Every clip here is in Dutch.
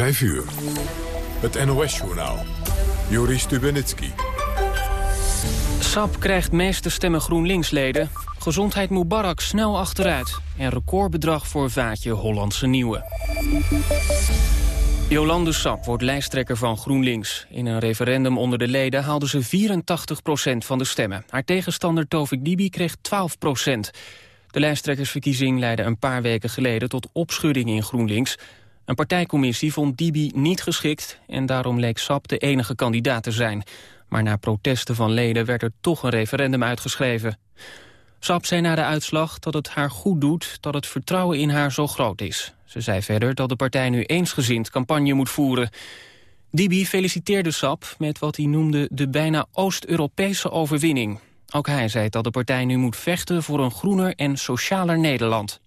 5 uur. Het NOS-journaal. Joris Stubenitski. SAP krijgt meeste stemmen GroenLinks-leden. Gezondheid Mubarak snel achteruit. En recordbedrag voor vaatje Hollandse Nieuwe. Jolande Sap wordt lijsttrekker van GroenLinks. In een referendum onder de leden haalde ze 84% van de stemmen. Haar tegenstander Tovik Dibi kreeg 12% De lijsttrekkersverkiezing leidde een paar weken geleden tot opschudding in GroenLinks. Een partijcommissie vond Dibi niet geschikt... en daarom leek Sap de enige kandidaat te zijn. Maar na protesten van leden werd er toch een referendum uitgeschreven. Sap zei na de uitslag dat het haar goed doet dat het vertrouwen in haar zo groot is. Ze zei verder dat de partij nu eensgezind campagne moet voeren. Dibi feliciteerde Sap met wat hij noemde de bijna Oost-Europese overwinning. Ook hij zei dat de partij nu moet vechten voor een groener en socialer Nederland.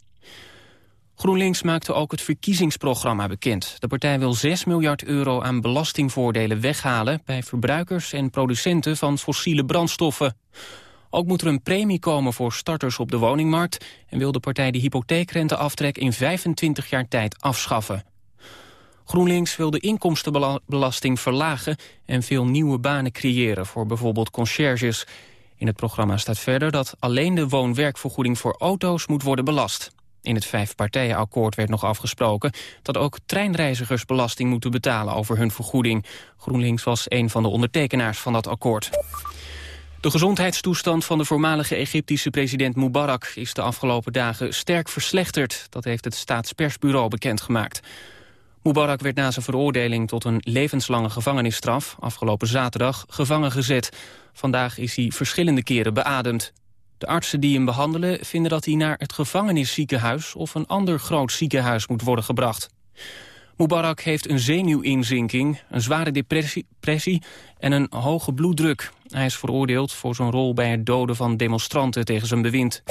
GroenLinks maakte ook het verkiezingsprogramma bekend. De partij wil 6 miljard euro aan belastingvoordelen weghalen... bij verbruikers en producenten van fossiele brandstoffen. Ook moet er een premie komen voor starters op de woningmarkt... en wil de partij de hypotheekrenteaftrek in 25 jaar tijd afschaffen. GroenLinks wil de inkomstenbelasting verlagen... en veel nieuwe banen creëren voor bijvoorbeeld conciërges. In het programma staat verder dat alleen de woon-werkvergoeding voor auto's moet worden belast. In het vijfpartijenakkoord werd nog afgesproken dat ook treinreizigers belasting moeten betalen over hun vergoeding. GroenLinks was een van de ondertekenaars van dat akkoord. De gezondheidstoestand van de voormalige Egyptische president Mubarak is de afgelopen dagen sterk verslechterd. Dat heeft het staatspersbureau bekendgemaakt. Mubarak werd na zijn veroordeling tot een levenslange gevangenisstraf afgelopen zaterdag gevangen gezet. Vandaag is hij verschillende keren beademd. De artsen die hem behandelen vinden dat hij naar het gevangenisziekenhuis of een ander groot ziekenhuis moet worden gebracht. Mubarak heeft een zenuwinzinking, een zware depressie en een hoge bloeddruk. Hij is veroordeeld voor zijn rol bij het doden van demonstranten tegen zijn bewind.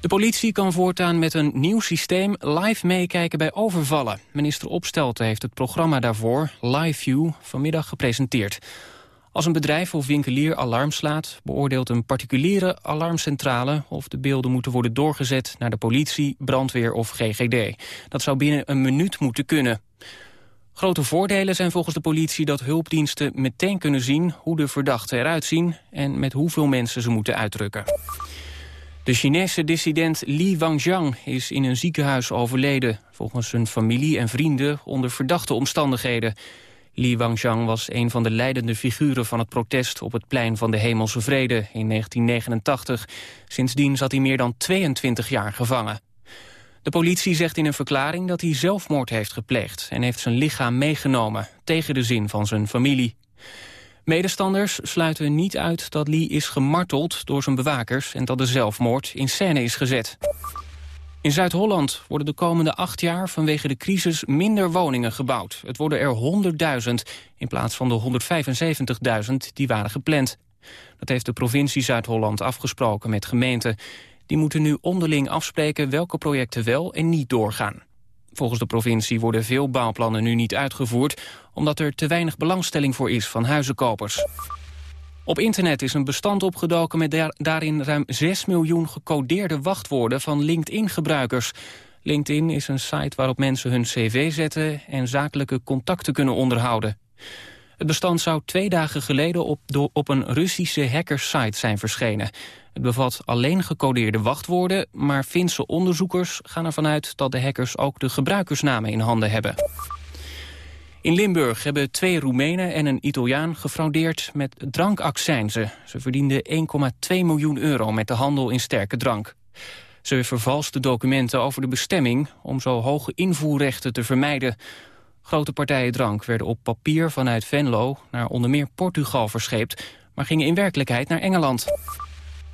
De politie kan voortaan met een nieuw systeem live meekijken bij overvallen. Minister Opstelten heeft het programma daarvoor, LiveView, vanmiddag gepresenteerd. Als een bedrijf of winkelier alarm slaat... beoordeelt een particuliere alarmcentrale... of de beelden moeten worden doorgezet naar de politie, brandweer of GGD. Dat zou binnen een minuut moeten kunnen. Grote voordelen zijn volgens de politie dat hulpdiensten meteen kunnen zien... hoe de verdachten eruit zien en met hoeveel mensen ze moeten uitdrukken. De Chinese dissident Li Wangjiang is in een ziekenhuis overleden. Volgens zijn familie en vrienden onder verdachte omstandigheden. Li Wangjiang was een van de leidende figuren van het protest op het plein van de Hemelse Vrede in 1989. Sindsdien zat hij meer dan 22 jaar gevangen. De politie zegt in een verklaring dat hij zelfmoord heeft gepleegd... en heeft zijn lichaam meegenomen, tegen de zin van zijn familie. Medestanders sluiten niet uit dat Lee is gemarteld door zijn bewakers... en dat de zelfmoord in scène is gezet. In Zuid-Holland worden de komende acht jaar vanwege de crisis minder woningen gebouwd. Het worden er 100.000 in plaats van de 175.000 die waren gepland. Dat heeft de provincie Zuid-Holland afgesproken met gemeenten. Die moeten nu onderling afspreken welke projecten wel en niet doorgaan. Volgens de provincie worden veel bouwplannen nu niet uitgevoerd... omdat er te weinig belangstelling voor is van huizenkopers. Op internet is een bestand opgedoken met daarin ruim 6 miljoen gecodeerde wachtwoorden van LinkedIn-gebruikers. LinkedIn is een site waarop mensen hun cv zetten en zakelijke contacten kunnen onderhouden. Het bestand zou twee dagen geleden op, op een Russische hackersite zijn verschenen. Het bevat alleen gecodeerde wachtwoorden, maar Finse onderzoekers gaan ervan uit dat de hackers ook de gebruikersnamen in handen hebben. In Limburg hebben twee Roemenen en een Italiaan gefraudeerd met drankaccijnzen. Ze verdienden 1,2 miljoen euro met de handel in sterke drank. Ze vervalsten documenten over de bestemming om zo hoge invoerrechten te vermijden. Grote partijen drank werden op papier vanuit Venlo naar onder meer Portugal verscheept, maar gingen in werkelijkheid naar Engeland.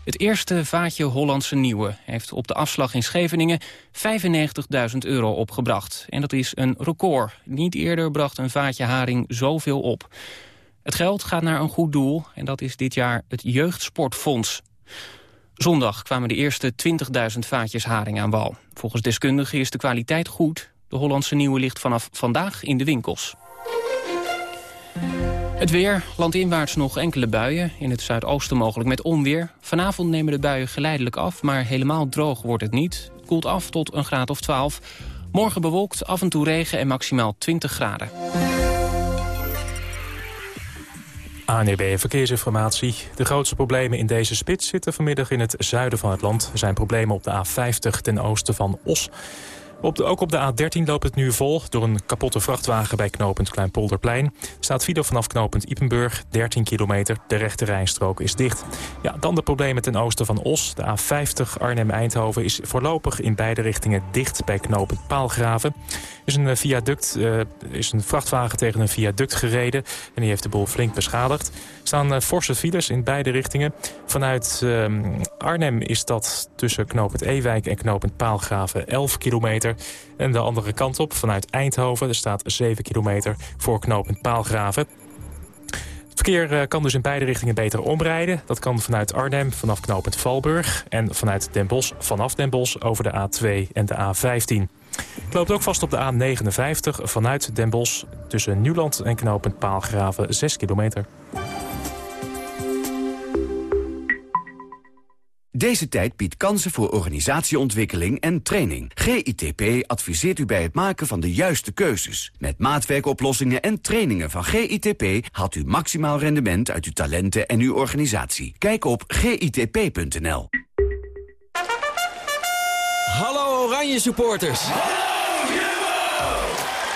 Het eerste vaatje Hollandse Nieuwe heeft op de afslag in Scheveningen 95.000 euro opgebracht. En dat is een record. Niet eerder bracht een vaatje haring zoveel op. Het geld gaat naar een goed doel en dat is dit jaar het Jeugdsportfonds. Zondag kwamen de eerste 20.000 vaatjes haring aan wal. Volgens deskundigen is de kwaliteit goed. De Hollandse Nieuwe ligt vanaf vandaag in de winkels. Het weer, landinwaarts nog enkele buien. In het zuidoosten mogelijk met onweer. Vanavond nemen de buien geleidelijk af, maar helemaal droog wordt het niet. Het koelt af tot een graad of 12. Morgen bewolkt, af en toe regen en maximaal 20 graden. ANEB Verkeersinformatie. De grootste problemen in deze spits zitten vanmiddag in het zuiden van het land. Er zijn problemen op de A50 ten oosten van Os. Op de, ook op de A13 loopt het nu vol door een kapotte vrachtwagen bij knooppunt Kleinpolderplein. Staat file vanaf knooppunt Ipenburg, 13 kilometer. De rechte rijstrook is dicht. Ja, dan de problemen ten oosten van Os. De A50 Arnhem-Eindhoven is voorlopig in beide richtingen dicht bij knooppunt Paalgraven. Is een, eh, viaduct, uh, is een vrachtwagen tegen een viaduct gereden en die heeft de boel flink beschadigd. Er staan uh, forse files in beide richtingen. Vanuit uh, Arnhem is dat tussen knooppunt Ewijk en knooppunt Paalgraven 11 kilometer. En de andere kant op, vanuit Eindhoven, er staat 7 kilometer voor knooppunt Paalgraven. Het verkeer eh, kan dus in beide richtingen beter omrijden. Dat kan vanuit Arnhem vanaf knooppunt Valburg... en vanuit Den Bosch vanaf Den Bosch over de A2 en de A15. Het loopt ook vast op de A59 vanuit Den Bosch... tussen Nieuwland en knooppunt Paalgraven 6 kilometer. Deze tijd biedt kansen voor organisatieontwikkeling en training. GITP adviseert u bij het maken van de juiste keuzes. Met maatwerkoplossingen en trainingen van GITP... haalt u maximaal rendement uit uw talenten en uw organisatie. Kijk op gitp.nl. Hallo Oranje supporters!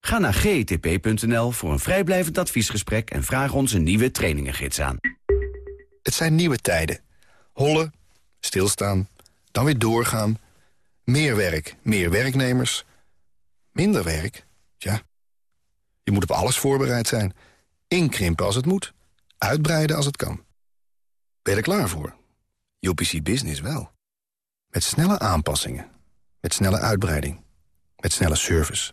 Ga naar gtp.nl voor een vrijblijvend adviesgesprek... en vraag ons een nieuwe trainingengids aan. Het zijn nieuwe tijden. Hollen, stilstaan, dan weer doorgaan. Meer werk, meer werknemers. Minder werk, ja. Je moet op alles voorbereid zijn. Inkrimpen als het moet. Uitbreiden als het kan. Ben je er klaar voor? UPC Business wel. Met snelle aanpassingen. Met snelle uitbreiding. Met snelle service.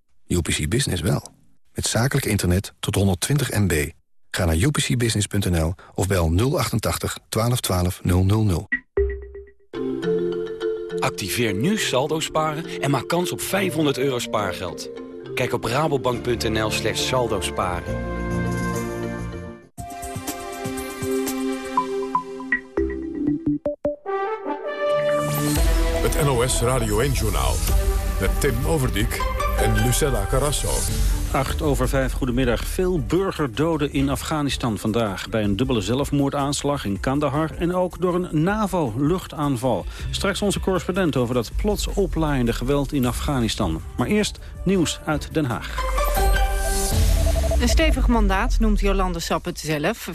UPC Business wel. Met zakelijk internet tot 120 MB. Ga naar upcbusiness.nl of bel 088 1212 000. Activeer nu saldo sparen en maak kans op 500 euro spaargeld. Kijk op rabobank.nl slash saldo sparen. Het NOS Radio 1-journaal. Met Tim Overdijk en Lucella Carrasso. 8 over 5, goedemiddag. Veel burgerdoden in Afghanistan vandaag... bij een dubbele zelfmoordaanslag in Kandahar... en ook door een NAVO-luchtaanval. Straks onze correspondent over dat plots oplaaiende geweld in Afghanistan. Maar eerst nieuws uit Den Haag. Een stevig mandaat noemt Jolande Sap het zelf. 84%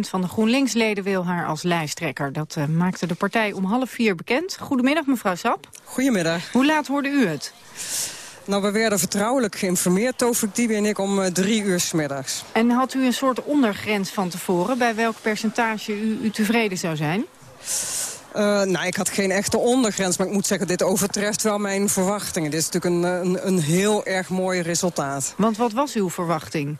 van de GroenLinks-leden wil haar als lijsttrekker. Dat uh, maakte de partij om half vier bekend. Goedemiddag, mevrouw Sap. Goedemiddag. Hoe laat hoorde u het? Nou, we werden vertrouwelijk geïnformeerd, Tovik Dibi en ik, om uh, drie uur s middags. En had u een soort ondergrens van tevoren... bij welk percentage u, u tevreden zou zijn? Uh, nou, ik had geen echte ondergrens, maar ik moet zeggen, dit overtreft wel mijn verwachtingen. Dit is natuurlijk een, een, een heel erg mooi resultaat. Want wat was uw verwachting?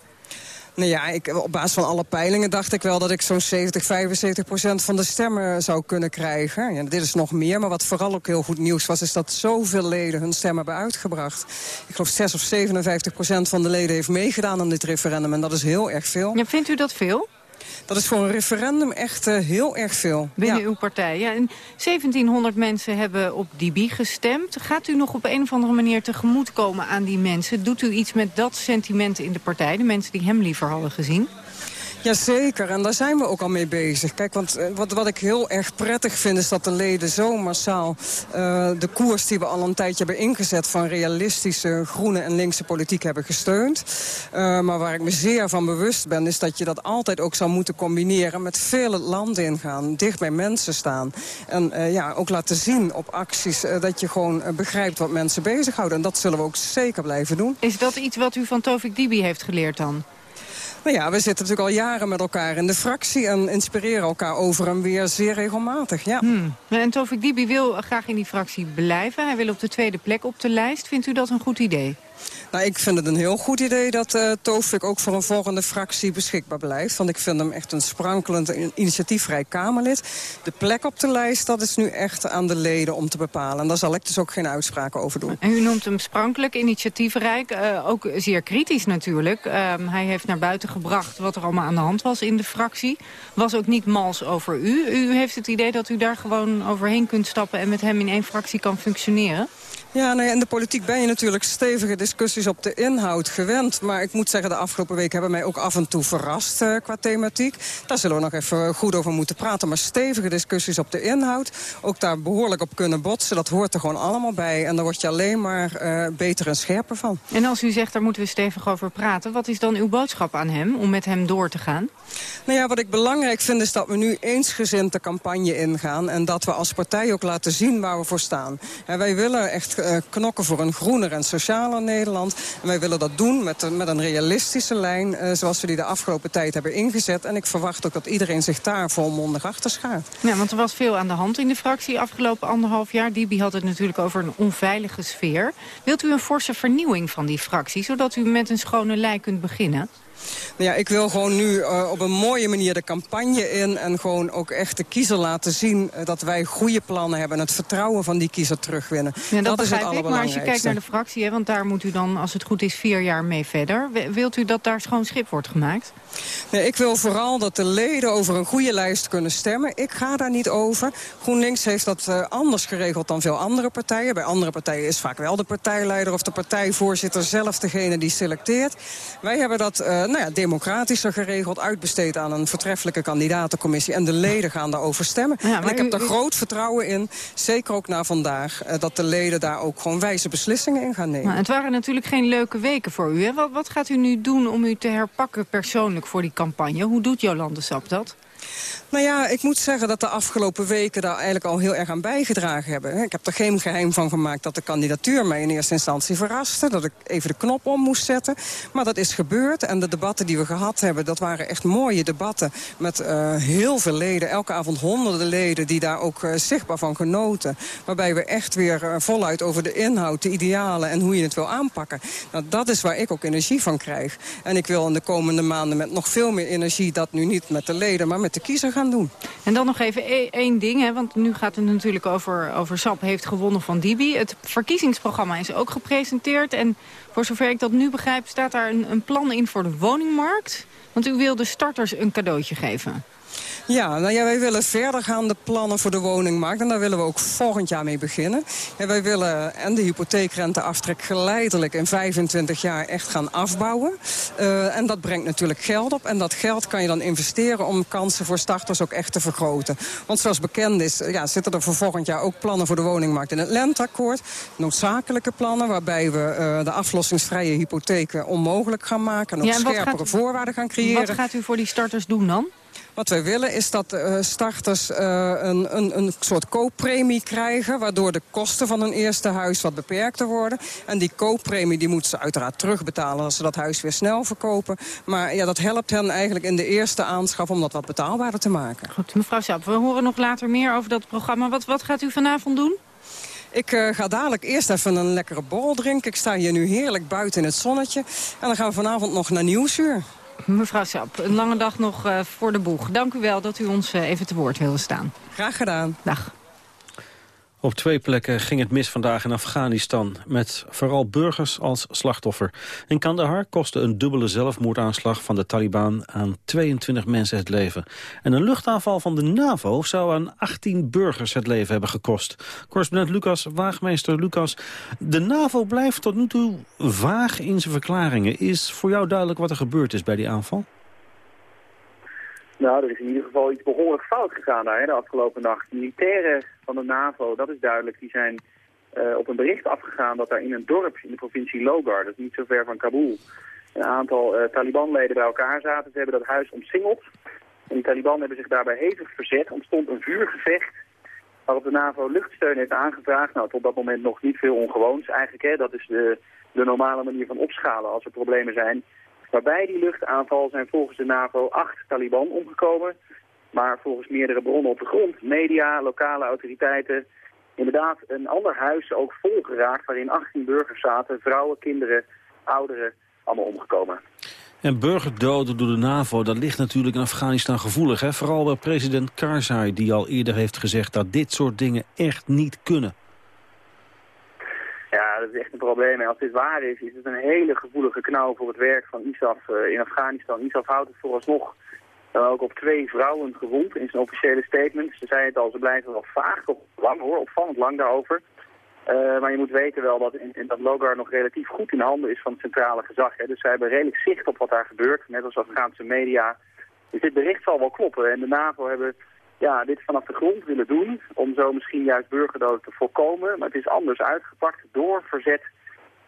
Nou ja, ik, op basis van alle peilingen dacht ik wel dat ik zo'n 70, 75 procent van de stemmen zou kunnen krijgen. Ja, dit is nog meer, maar wat vooral ook heel goed nieuws was... is dat zoveel leden hun stem hebben uitgebracht. Ik geloof 6 of 57 procent van de leden heeft meegedaan aan dit referendum. En dat is heel erg veel. Ja, vindt u dat veel? Dat is voor een referendum echt uh, heel erg veel. Binnen ja. uw partij. Ja, en 1700 mensen hebben op Dibi gestemd. Gaat u nog op een of andere manier tegemoetkomen aan die mensen? Doet u iets met dat sentiment in de partij? De mensen die hem liever hadden gezien? Jazeker, en daar zijn we ook al mee bezig. Kijk, want eh, wat, wat ik heel erg prettig vind... is dat de leden zo massaal uh, de koers die we al een tijdje hebben ingezet... van realistische groene en linkse politiek hebben gesteund. Uh, maar waar ik me zeer van bewust ben... is dat je dat altijd ook zou moeten combineren... met veel het land ingaan, dicht bij mensen staan. En ja, ook laten zien op acties dat je gewoon begrijpt wat mensen bezighouden. En dat zullen we ook zeker blijven doen. Is dat iets wat u van Tovik Dibi heeft geleerd dan? Nou ja, we zitten natuurlijk al jaren met elkaar in de fractie... en inspireren elkaar over en weer zeer regelmatig, ja. Hmm. En Tovik Dibi wil graag in die fractie blijven. Hij wil op de tweede plek op de lijst. Vindt u dat een goed idee? Nou, ik vind het een heel goed idee dat uh, Tovik ook voor een volgende fractie beschikbaar blijft. Want ik vind hem echt een sprankelend initiatiefvrij Kamerlid. De plek op de lijst, dat is nu echt aan de leden om te bepalen. En daar zal ik dus ook geen uitspraken over doen. En u noemt hem sprankelijk, initiatiefrijk, uh, ook zeer kritisch natuurlijk. Uh, hij heeft naar buiten gebracht wat er allemaal aan de hand was in de fractie. Was ook niet mals over u. U heeft het idee dat u daar gewoon overheen kunt stappen... en met hem in één fractie kan functioneren? Ja, nou ja, in de politiek ben je natuurlijk stevige discussies op de inhoud gewend. Maar ik moet zeggen, de afgelopen weken hebben mij ook af en toe verrast uh, qua thematiek. Daar zullen we nog even goed over moeten praten. Maar stevige discussies op de inhoud, ook daar behoorlijk op kunnen botsen... dat hoort er gewoon allemaal bij. En daar word je alleen maar uh, beter en scherper van. En als u zegt, daar moeten we stevig over praten... wat is dan uw boodschap aan hem om met hem door te gaan? Nou ja, wat ik belangrijk vind is dat we nu eensgezind de campagne ingaan... en dat we als partij ook laten zien waar we voor staan. En wij willen echt knokken voor een groener en socialer Nederland. En wij willen dat doen met, met een realistische lijn... Uh, zoals we die de afgelopen tijd hebben ingezet. En ik verwacht ook dat iedereen zich daar volmondig achter schaart. Ja, want er was veel aan de hand in de fractie afgelopen anderhalf jaar. Dibi had het natuurlijk over een onveilige sfeer. Wilt u een forse vernieuwing van die fractie... zodat u met een schone lei kunt beginnen? Nou ja, ik wil gewoon nu uh, op een mooie manier de campagne in... en gewoon ook echt de kiezer laten zien uh, dat wij goede plannen hebben... en het vertrouwen van die kiezer terugwinnen. Ja, dat, dat is het ik, maar als je kijkt naar de fractie... Hè, want daar moet u dan, als het goed is, vier jaar mee verder. Wilt u dat daar schoon schip wordt gemaakt? Nee, ik wil vooral dat de leden over een goede lijst kunnen stemmen. Ik ga daar niet over. GroenLinks heeft dat uh, anders geregeld dan veel andere partijen. Bij andere partijen is vaak wel de partijleider of de partijvoorzitter zelf degene die selecteert. Wij hebben dat uh, nou ja, democratischer geregeld, uitbesteed aan een voortreffelijke kandidatencommissie. En de leden gaan daarover stemmen. Ja, en ik heb er u... groot vertrouwen in, zeker ook na vandaag, uh, dat de leden daar ook gewoon wijze beslissingen in gaan nemen. Maar het waren natuurlijk geen leuke weken voor u. Hè? Wat, wat gaat u nu doen om u te herpakken persoonlijk voor die campagne? Hoe doet Jolande Sap dat? Nou ja, ik moet zeggen dat de afgelopen weken daar eigenlijk al heel erg aan bijgedragen hebben. Ik heb er geen geheim van gemaakt dat de kandidatuur mij in eerste instantie verraste. Dat ik even de knop om moest zetten. Maar dat is gebeurd en de debatten die we gehad hebben, dat waren echt mooie debatten. Met uh, heel veel leden, elke avond honderden leden die daar ook uh, zichtbaar van genoten. Waarbij we echt weer uh, voluit over de inhoud, de idealen en hoe je het wil aanpakken. Nou, dat is waar ik ook energie van krijg. En ik wil in de komende maanden met nog veel meer energie dat nu niet met de leden, maar met de kiezer gaan doen. En dan nog even e- één ding, hè, want nu gaat het natuurlijk over, over SAP heeft gewonnen van Dibi. Het verkiezingsprogramma is ook gepresenteerd. En voor zover ik dat nu begrijp staat daar een, een plan in voor de woningmarkt. Want u wil de starters een cadeautje geven. Ja, nou ja, wij willen verdergaande plannen voor de woningmarkt. En daar willen we ook volgend jaar mee beginnen. En wij willen en de hypotheekrenteaftrek geleidelijk in 25 jaar echt gaan afbouwen. Uh, en dat brengt natuurlijk geld op. En dat geld kan je dan investeren om kansen voor starters ook echt te vergroten. Want zoals bekend is, ja, zitten er voor volgend jaar ook plannen voor de woningmarkt in het lenteakkoord. Noodzakelijke plannen waarbij we uh, de aflossingsvrije hypotheken onmogelijk gaan maken. En ook ja, en scherpere gaat, voorwaarden gaan creëren. Wat gaat u voor die starters doen dan? Wat wij willen is dat uh, starters uh, een, een, een soort kooppremie krijgen... waardoor de kosten van hun eerste huis wat beperkter worden. En die kooppremie die moeten ze uiteraard terugbetalen... als ze dat huis weer snel verkopen. Maar ja, dat helpt hen eigenlijk in de eerste aanschaf... om dat wat betaalbaarder te maken. Goed, mevrouw Sap, we horen nog later meer over dat programma. Wat, wat gaat u vanavond doen? Ik uh, ga dadelijk eerst even een lekkere borrel drinken. Ik sta hier nu heerlijk buiten in het zonnetje. En dan gaan we vanavond nog naar Nieuwsuur. Mevrouw Sap, een lange dag nog uh, voor de boeg. Dank u wel dat u ons uh, even te woord wilde staan. Graag gedaan. Dag. Op twee plekken ging het mis vandaag in Afghanistan, met vooral burgers als slachtoffer. In Kandahar kostte een dubbele zelfmoordaanslag van de Taliban aan 22 mensen het leven. En een luchtaanval van de NAVO zou aan 18 burgers het leven hebben gekost. Correspondent Lucas, waagmeester Lucas, de NAVO blijft tot nu toe vaag in zijn verklaringen. Is voor jou duidelijk wat er gebeurd is bij die aanval? Nou, er is in ieder geval iets behoorlijk fout gegaan daar de afgelopen nacht. Militairen van de NAVO, dat is duidelijk, die zijn uh, op een bericht afgegaan dat daar in een dorp in de provincie Logar, dat is niet zo ver van Kabul, een aantal uh, Taliban-leden bij elkaar zaten. Ze hebben dat huis omsingeld. En die Taliban hebben zich daarbij hevig verzet. Ontstond een vuurgevecht waarop de NAVO luchtsteun heeft aangevraagd. Nou, tot dat moment nog niet veel ongewoons eigenlijk. Hè. Dat is de, de normale manier van opschalen als er problemen zijn. Waarbij die luchtaanval zijn volgens de NAVO acht Taliban omgekomen. Maar volgens meerdere bronnen op de grond, media, lokale autoriteiten... inderdaad een ander huis ook volgeraakt waarin 18 burgers zaten. Vrouwen, kinderen, ouderen, allemaal omgekomen. En burgerdoden door de NAVO, dat ligt natuurlijk in Afghanistan gevoelig. Hè? Vooral bij president Karzai, die al eerder heeft gezegd... dat dit soort dingen echt niet kunnen. Dat is echt een probleem. En als dit waar is, is het een hele gevoelige knauw voor het werk van ISAF uh, in Afghanistan. ISAF houdt het vooralsnog dan ook op twee vrouwen gewond in zijn officiële statement. Ze zei het al, ze blijven wel vaag, op lang hoor, opvallend lang daarover. Uh, maar je moet weten wel dat, dat Logar nog relatief goed in handen is van het centrale gezag. Hè. Dus zij hebben redelijk zicht op wat daar gebeurt, net als Afghaanse media. Dus dit bericht zal wel kloppen. En de NAVO hebben ja, dit vanaf de grond willen doen, om zo misschien juist burgerdoden te voorkomen. Maar het is anders uitgepakt door verzet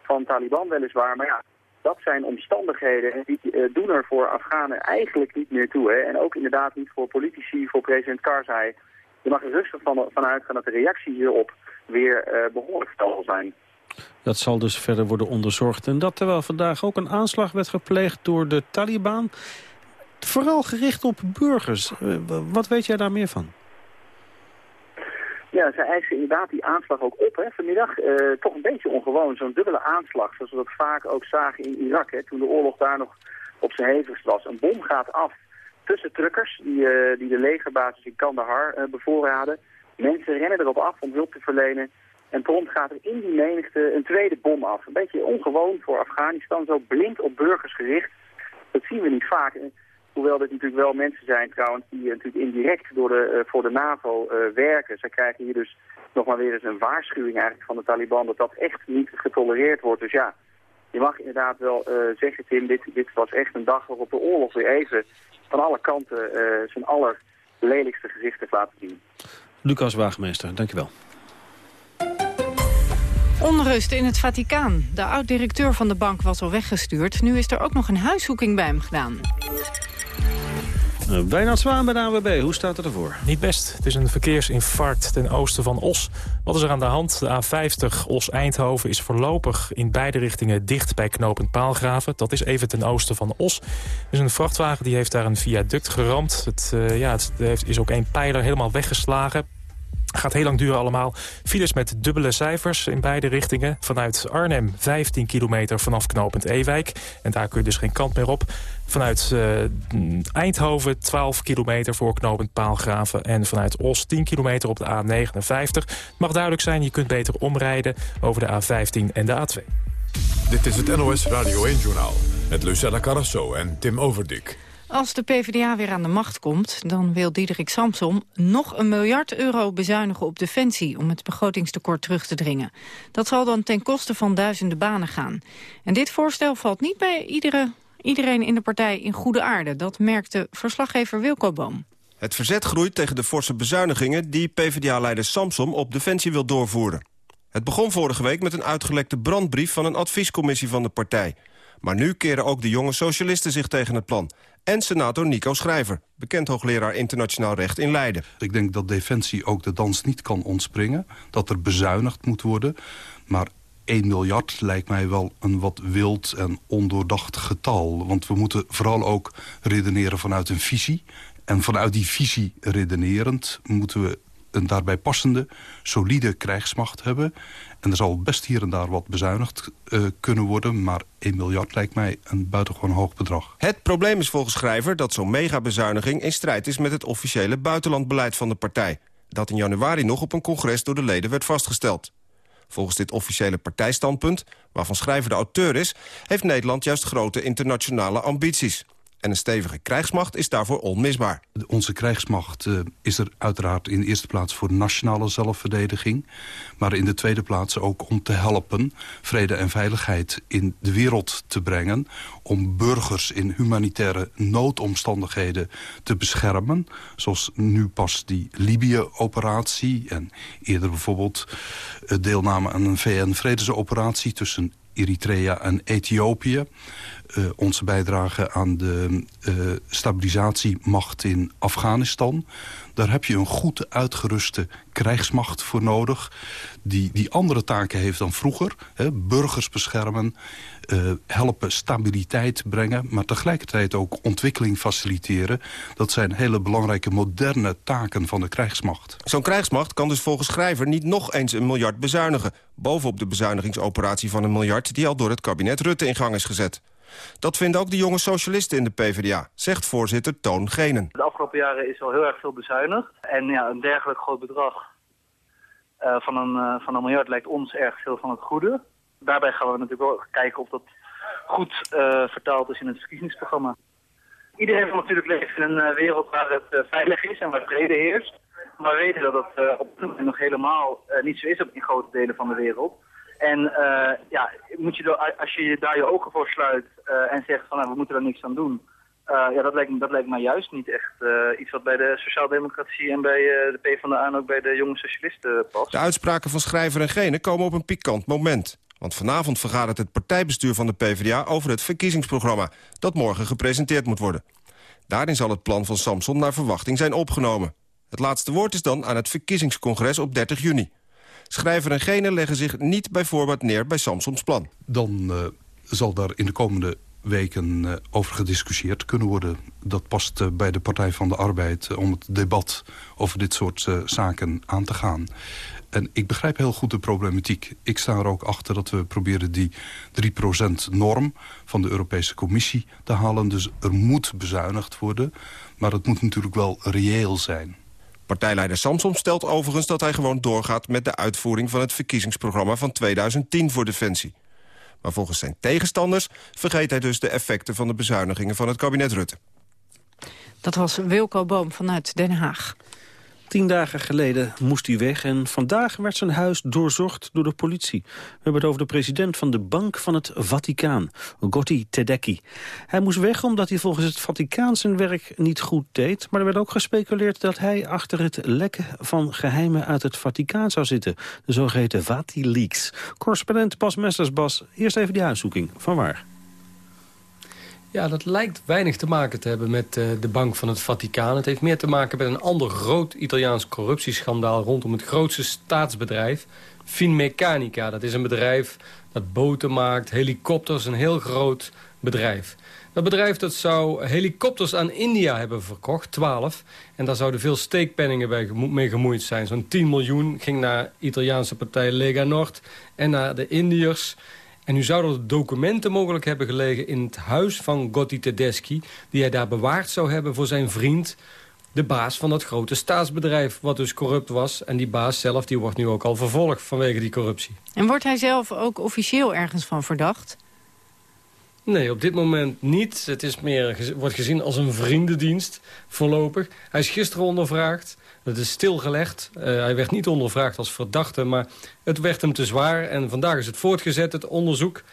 van Taliban weliswaar. Maar ja, dat zijn omstandigheden die uh, doen er voor Afghanen eigenlijk niet meer toe. Hè. En ook inderdaad niet voor politici, voor president Karzai. Je mag er rustig van, van uitgaan dat de reactie hierop weer uh, behoorlijk fel zijn. Dat zal dus verder worden onderzocht. En dat terwijl vandaag ook een aanslag werd gepleegd door de Taliban. Vooral gericht op burgers. Uh, wat weet jij daar meer van? Ja, ze eisen inderdaad die aanslag ook op. Hè. Vanmiddag uh, toch een beetje ongewoon, zo'n dubbele aanslag. Zoals we dat vaak ook zagen in Irak, hè, toen de oorlog daar nog op zijn hevigst was. Een bom gaat af tussen truckers die, uh, die de legerbasis in Kandahar bevoorraden. Mensen rennen erop af om hulp te verlenen. En prompt gaat er in die menigte een tweede bom af. Een beetje ongewoon voor Afghanistan, zo blind op burgers gericht. Dat zien we niet vaak. Hoewel dit natuurlijk wel mensen zijn trouwens die natuurlijk indirect door de, uh, voor de NAVO uh, werken. Zij krijgen hier dus nog maar weer eens een waarschuwing eigenlijk van de Taliban dat dat echt niet getolereerd wordt. Dus ja, je mag inderdaad wel zeggen Tim, dit, dit was echt een dag waarop de oorlog weer even van alle kanten zijn allerlelijkste gezicht heeft laten zien. Lucas Waagmeester, dankjewel. Onrust in het Vaticaan. De oud-directeur van de bank was al weggestuurd. Nu is er ook nog een huiszoeking bij hem gedaan. Uh, Wijnand Zwaan bij de AWB, hoe staat het ervoor? Niet best. Het is een verkeersinfarct ten oosten van Os. Wat is er aan de hand? De A50 Os-Eindhoven is voorlopig in beide richtingen dicht bij knooppunt Paalgraven. Dat is even ten oosten van Os. Er is een vrachtwagen die heeft daar een viaduct geramd. Het, uh, ja, het heeft, is ook één pijler helemaal weggeslagen. Gaat heel lang duren allemaal. Files met dubbele cijfers in beide richtingen. Vanuit Arnhem 15 kilometer vanaf knooppunt Ewijk. En daar kun je dus geen kant meer op. Vanuit uh, Eindhoven 12 kilometer voor knooppunt Paalgraven. En vanuit Os 10 kilometer op de A59. Het mag duidelijk zijn, je kunt beter omrijden over de A15 en de A2. Dit is het NOS Radio 1-journaal. Met Lucella Carrasso en Tim Overdik. Als de PvdA weer aan de macht komt, dan wil Diederik Samsom nog een miljard euro bezuinigen op defensie om het begrotingstekort terug te dringen. Dat zal dan ten koste van duizenden banen gaan. En dit voorstel valt niet bij iedere, iedereen in de partij in goede aarde. Dat merkte verslaggever Wilco Boom. Het verzet groeit tegen de forse bezuinigingen die PvdA-leider Samsom op defensie wil doorvoeren. Het begon vorige week met een uitgelekte brandbrief van een adviescommissie van de partij. Maar nu keren ook de jonge socialisten zich tegen het plan. En senator Nico Schrijver, bekend hoogleraar internationaal recht in Leiden. Ik denk dat Defensie ook de dans niet kan ontspringen. Dat er bezuinigd moet worden. Maar 1 miljard lijkt mij wel een wat wild en ondoordacht getal. Want we moeten vooral ook redeneren vanuit een visie. En vanuit die visie redenerend moeten we een daarbij passende, solide krijgsmacht hebben. En er zal best hier en daar wat bezuinigd uh, kunnen worden... maar 1 miljard lijkt mij een buitengewoon hoog bedrag. Het probleem is volgens Schrijver dat zo'n megabezuiniging... in strijd is met het officiële buitenlandbeleid van de partij. Dat in januari nog op een congres door de leden werd vastgesteld. Volgens dit officiële partijstandpunt, waarvan Schrijver de auteur is... heeft Nederland juist grote internationale ambities. En een stevige krijgsmacht is daarvoor onmisbaar. Onze krijgsmacht uh, is er uiteraard in de eerste plaats voor nationale zelfverdediging. Maar in de tweede plaats ook om te helpen vrede en veiligheid in de wereld te brengen. Om burgers in humanitaire noodomstandigheden te beschermen. Zoals nu pas die Libië-operatie en eerder bijvoorbeeld uh, deelname aan een VN-vredesoperatie tussen Eritrea en Ethiopië. Uh, onze bijdrage aan de uh, stabilisatiemacht in Afghanistan. Daar heb je een goed uitgeruste krijgsmacht voor nodig... die, die andere taken heeft dan vroeger. Hè, burgers beschermen, uh, helpen stabiliteit brengen... maar tegelijkertijd ook ontwikkeling faciliteren. Dat zijn hele belangrijke moderne taken van de krijgsmacht. Zo'n krijgsmacht kan dus volgens Schrijver niet nog eens een miljard bezuinigen... bovenop de bezuinigingsoperatie van een miljard... die al door het kabinet Rutte in gang is gezet. Dat vinden ook de jonge socialisten in de PvdA, zegt voorzitter Toon Genen. De afgelopen jaren is al heel erg veel bezuinigd. En ja, een dergelijk groot bedrag uh, van, een, uh, van een miljard lijkt ons erg veel van het goede. Daarbij gaan we natuurlijk wel kijken of dat goed uh, vertaald is in het verkiezingsprogramma. Iedereen wil natuurlijk leven in een wereld waar het veilig is en waar vrede heerst. Maar we weten dat dat op dit moment nog helemaal niet zo is op in grote delen van de wereld. En uh, ja, moet je als je daar je ogen voor sluit uh, en zegt van nou, we moeten daar niks aan doen. Uh, ja, dat lijkt, dat lijkt mij juist niet echt iets wat bij de sociaaldemocratie en bij de PvdA en ook bij de jonge socialisten past. De uitspraken van Schrijver en Gene komen op een pikant moment. Want vanavond vergadert het partijbestuur van de PvdA over het verkiezingsprogramma... dat morgen gepresenteerd moet worden. Daarin zal het plan van Samson naar verwachting zijn opgenomen. Het laatste woord is dan aan het verkiezingscongres op 30 juni. Schrijver en Gene leggen zich niet bij voorbaat neer bij Samsons plan. Dan uh, zal daar in de komende weken uh, over gediscussieerd kunnen worden. Dat past uh, bij de Partij van de Arbeid om het debat over dit soort zaken aan te gaan. En ik begrijp heel goed de problematiek. Ik sta er ook achter dat we proberen die 3% norm van de Europese Commissie te halen. Dus er moet bezuinigd worden, maar het moet natuurlijk wel reëel zijn. Partijleider Samsom stelt overigens dat hij gewoon doorgaat... met de uitvoering van het verkiezingsprogramma van 2010 voor Defensie. Maar volgens zijn tegenstanders vergeet hij dus de effecten... van de bezuinigingen van het kabinet Rutte. Dat was Wilco Boom vanuit Den Haag. Tien dagen geleden moest hij weg en vandaag werd zijn huis doorzocht door de politie. We hebben het over de president van de Bank van het Vaticaan, Gotti Tedecchi. Hij moest weg omdat hij volgens het Vaticaan zijn werk niet goed deed. Maar er werd ook gespeculeerd dat hij achter het lekken van geheimen uit het Vaticaan zou zitten. De zogeheten Vati-leaks. Correspondent Bas Mesters. Bas, eerst even die huiszoeking. Van waar? Ja, dat lijkt weinig te maken te hebben met uh, de Bank van het Vaticaan. Het heeft meer te maken met een ander groot Italiaans corruptieschandaal... rondom het grootste staatsbedrijf, Finmeccanica. Dat is een bedrijf dat boten maakt, helikopters, een heel groot bedrijf. Dat bedrijf dat zou helikopters aan India hebben verkocht, 12. En daar zouden veel steekpenningen bij mee gemoeid zijn. Zo'n 10 miljoen ging naar Italiaanse partij Lega Nord en naar de Indiërs... En nu zouden er documenten mogelijk hebben gelegen in het huis van Gotti Tedeschi... die hij daar bewaard zou hebben voor zijn vriend... de baas van dat grote staatsbedrijf, wat dus corrupt was. En die baas zelf die wordt nu ook al vervolgd vanwege die corruptie. En wordt hij zelf ook officieel ergens van verdacht? Nee, op dit moment niet. Het is meer, wordt gezien als een vriendendienst, voorlopig. Hij is gisteren ondervraagd. Het is stilgelegd. Uh, hij werd niet ondervraagd als verdachte, maar het werd hem te zwaar. En vandaag is het voortgezet, het onderzoek.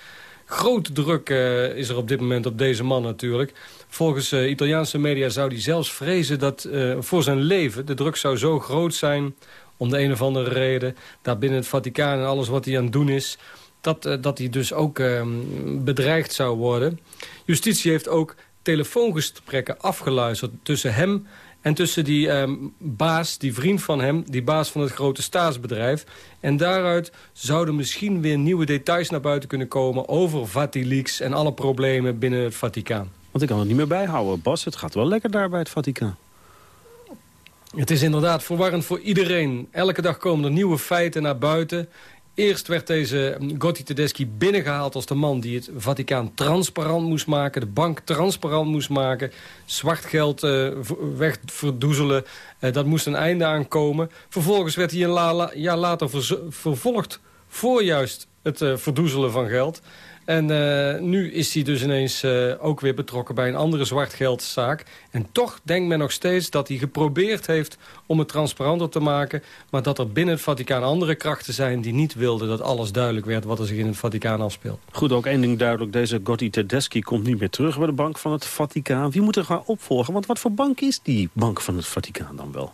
Grote druk uh, is er op dit moment op deze man natuurlijk. Volgens uh, Italiaanse media zou hij zelfs vrezen dat voor zijn leven... de druk zou zo groot zijn, om de een of andere reden... daar binnen het Vaticaan en alles wat hij aan het doen is... dat, dat hij dus ook ehm, bedreigd zou worden. Justitie heeft ook telefoongesprekken afgeluisterd tussen hem en tussen die um, baas, die vriend van hem, die baas van het grote staatsbedrijf. En daaruit zouden misschien weer nieuwe details naar buiten kunnen komen... over Vatileaks en alle problemen binnen het Vaticaan. Want ik kan het niet meer bijhouden. Bas, het gaat wel lekker daar bij het Vaticaan. Het is inderdaad verwarrend voor iedereen. Elke dag komen er nieuwe feiten naar buiten. Eerst werd deze Gotti Tedeschi binnengehaald als de man die het Vaticaan transparant moest maken. De bank transparant moest maken. Zwart geld uh, wegverdoezelen. Uh, dat moest een einde aankomen. Vervolgens werd hij een jaar later vervolgd voor juist het uh, verdoezelen van geld. En uh, nu is hij dus ineens uh, ook weer betrokken bij een andere zwartgeldzaak. En toch denkt men nog steeds dat hij geprobeerd heeft om het transparanter te maken... maar dat er binnen het Vaticaan andere krachten zijn die niet wilden... dat alles duidelijk werd wat er zich in het Vaticaan afspeelt. Goed, ook één ding duidelijk. Deze Gotti Tedeschi komt niet meer terug bij de bank van het Vaticaan. Wie moet er gaan opvolgen? Want wat voor bank is die bank van het Vaticaan dan wel?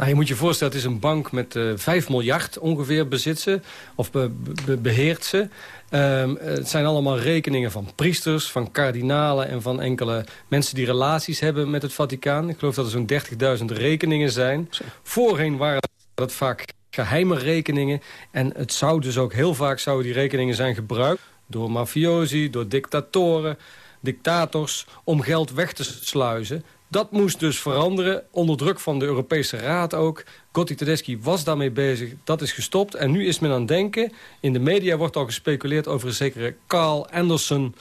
Nou, je moet je voorstellen, het is een bank met uh, 5 miljard ongeveer bezit ze, of be, be, beheert ze. Um, het zijn allemaal rekeningen van priesters, van kardinalen... en van enkele mensen die relaties hebben met het Vaticaan. Ik geloof dat er zo'n 30.000 rekeningen zijn. Voorheen waren dat vaak geheime rekeningen. En het zou dus ook heel vaak zouden die rekeningen zijn gebruikt... door mafiosi, door dictatoren, dictators... om geld weg te sluizen. Dat moest dus veranderen, onder druk van de Europese Raad ook. Gotti Tedeschi was daarmee bezig, dat is gestopt. En nu is men aan het denken, in de media wordt al gespeculeerd... over een zekere Carl Anderson,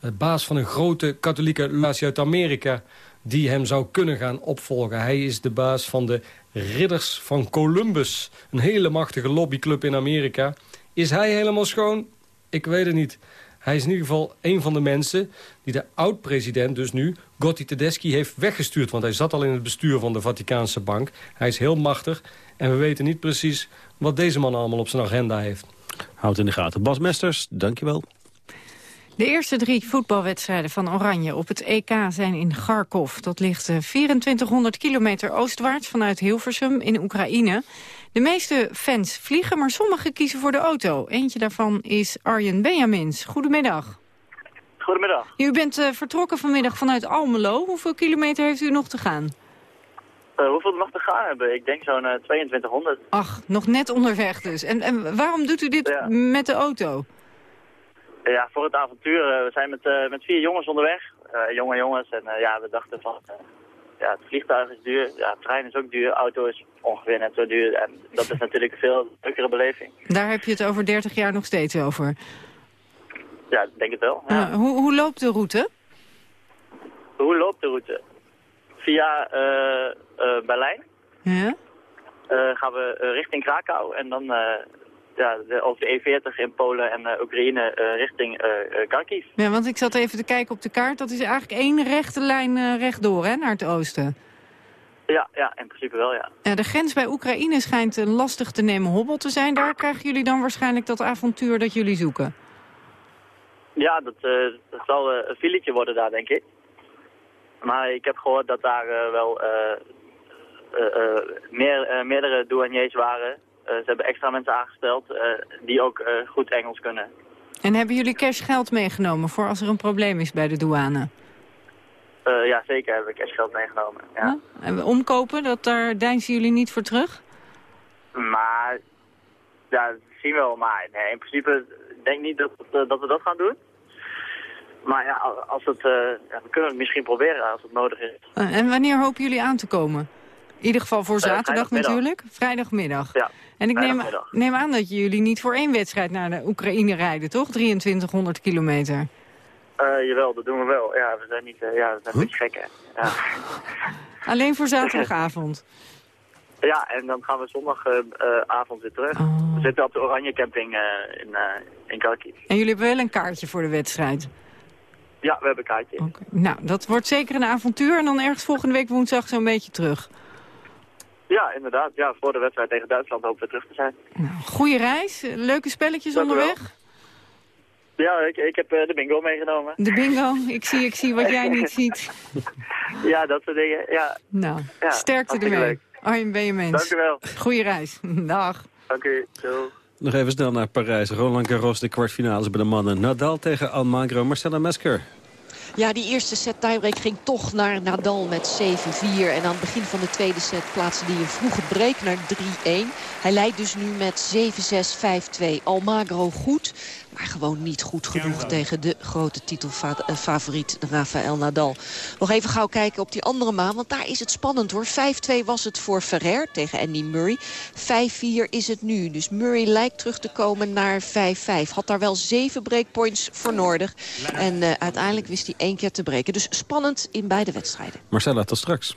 de baas van een grote katholieke relatie uit Amerika... die hem zou kunnen gaan opvolgen. Hij is de baas van de Ridders van Columbus. Een hele machtige lobbyclub in Amerika. Is hij helemaal schoon? Ik weet het niet. Hij is in ieder geval een van de mensen die de oud-president dus nu, Gotti Tedeschi, heeft weggestuurd. Want hij zat al in het bestuur van de Vaticaanse bank. Hij is heel machtig en we weten niet precies wat deze man allemaal op zijn agenda heeft. Houd in de gaten. Bas Mesters, dankjewel. De eerste drie voetbalwedstrijden van Oranje op het EK zijn in Kharkov. Dat ligt 2400 eh, kilometer oostwaarts vanuit Hilversum in Oekraïne. De meeste fans vliegen, maar sommigen kiezen voor de auto. Eentje daarvan is Arjen Benjamins. Goedemiddag. Goedemiddag. U bent uh, vertrokken vanmiddag vanuit Almelo. Hoeveel kilometer heeft u nog te gaan? Uh, hoeveel nog te gaan hebben? Ik denk zo'n uh, 2200. Ach, nog net onderweg dus. En, en waarom doet u dit ja. met de auto? Ja, voor het avontuur. we zijn met, met vier jongens onderweg. jonge jongens. En ja, we dachten van ja, het vliegtuig is duur, ja, trein is ook duur, auto is ongeveer net zo duur. En dat is natuurlijk een veel leukere beleving. Daar heb je het over 30 jaar nog steeds over? Ja, denk het wel. Ja. Uh, hoe, hoe loopt de route? Hoe loopt de route? Via uh, uh, Berlijn ja? gaan we richting Krakau en dan ja, de, over de E40 in Polen en uh, Oekraïne uh, richting uh, Kharkiv. Ja, want ik zat even te kijken op de kaart. Dat is eigenlijk één rechte lijn rechtdoor hè, naar het oosten. Ja, ja, in principe wel, ja. ja. De grens bij Oekraïne schijnt een lastig te nemen hobbel te zijn. Daar krijgen jullie dan waarschijnlijk dat avontuur dat jullie zoeken. Ja, dat, dat zal een filetje worden daar, denk ik. Maar ik heb gehoord dat daar wel meer, meerdere douaniers waren eh, ze hebben extra mensen aangesteld eh, die ook eh, goed Engels kunnen. En hebben jullie cashgeld meegenomen voor als er een probleem is bij de douane? Uh, ja, zeker hebben we cashgeld meegenomen. Ja. En omkopen, dat daar deinzen jullie niet voor terug? Maar, ja, dat zien we wel. Maar nee, in principe denk ik niet dat, dat we dat gaan doen. Maar ja, als het, uh, ja, we kunnen het misschien proberen als het nodig is. En wanneer hopen jullie aan te komen? In ieder geval voor zaterdag natuurlijk. Vrijdagmiddag. Ja. En ik neem, neem, aan dat jullie niet voor één wedstrijd naar de Oekraïne rijden, toch? 2300 kilometer. Uh, jawel, dat doen we wel. Ja, we zijn niet, uh, ja, we zijn een beetje gek, hè. Ja. Alleen voor zaterdagavond? ja, en dan gaan we zondagavond uh, weer terug. Oh. We zitten op de Oranje Camping in, in Kharkiv. En jullie hebben wel een kaartje voor de wedstrijd? Ja, we hebben een kaartje. Okay. Nou, dat wordt zeker een avontuur. En dan ergens volgende week woensdag zo'n beetje terug. Ja, inderdaad. Ja, voor de wedstrijd tegen Duitsland hopen we terug te zijn. Nou, goeie reis. Leuke spelletjes onderweg. Ja, ik, ik heb uh, de bingo meegenomen. De bingo? Ik zie, ik zie wat jij niet ziet. ja, dat soort dingen. Ja. Nou, ja, sterkte ermee. Leuk. Arjen Benjamins. Dank u wel. Goeie reis. Dag. Dank u. Nog even snel naar Parijs. Roland Garros, de kwartfinales bij de mannen. Nadal tegen Almagro. Marcella Mesker. Ja, die eerste set tiebreak ging toch naar Nadal met 7-4. En aan het begin van de tweede set plaatste hij een vroege break naar 3-1. Hij leidt dus nu met 7-6, 5-2. Almagro goed, maar gewoon niet goed genoeg tegen de grote titelfavoriet Rafael Nadal. Nog even gauw kijken op die andere maan, want daar is het spannend hoor. 5-2 was het voor Ferrer tegen Andy Murray. 5-4 is het nu. Dus Murray lijkt terug te komen naar 5-5. Had daar wel 7 breakpoints voor nodig. En uh, uiteindelijk wist hij één keer te breken. Dus spannend in beide wedstrijden. Marcella, tot straks.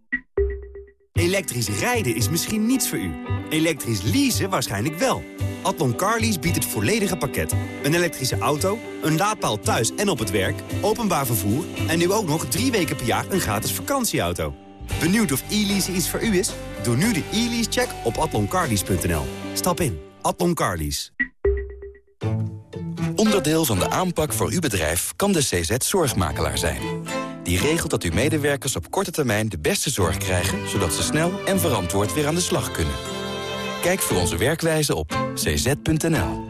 Elektrisch rijden is misschien niets voor u. Elektrisch leasen waarschijnlijk wel. Atlon Carlease biedt het volledige pakket. Een elektrische auto, een laadpaal thuis en op het werk, openbaar vervoer... en nu ook nog drie weken per jaar een gratis vakantieauto. Benieuwd of e-lease iets voor u is? Doe nu de e-lease-check op atloncarlease.nl. Stap in. Atlon Carlease. Onderdeel van de aanpak voor uw bedrijf kan de CZ Zorgmakelaar zijn. Die regelt dat uw medewerkers op korte termijn de beste zorg krijgen... zodat ze snel en verantwoord weer aan de slag kunnen. Kijk voor onze werkwijze op cz.nl.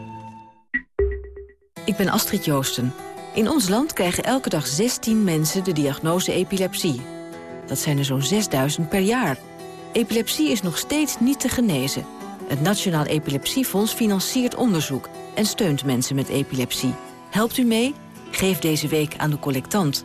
Ik ben Astrid Joosten. In ons land krijgen elke dag 16 mensen de diagnose epilepsie. Dat zijn er zo'n 6000 per jaar. Epilepsie is nog steeds niet te genezen. Het Nationaal Epilepsiefonds financiert onderzoek... en steunt mensen met epilepsie. Helpt u mee? Geef deze week aan de collectant.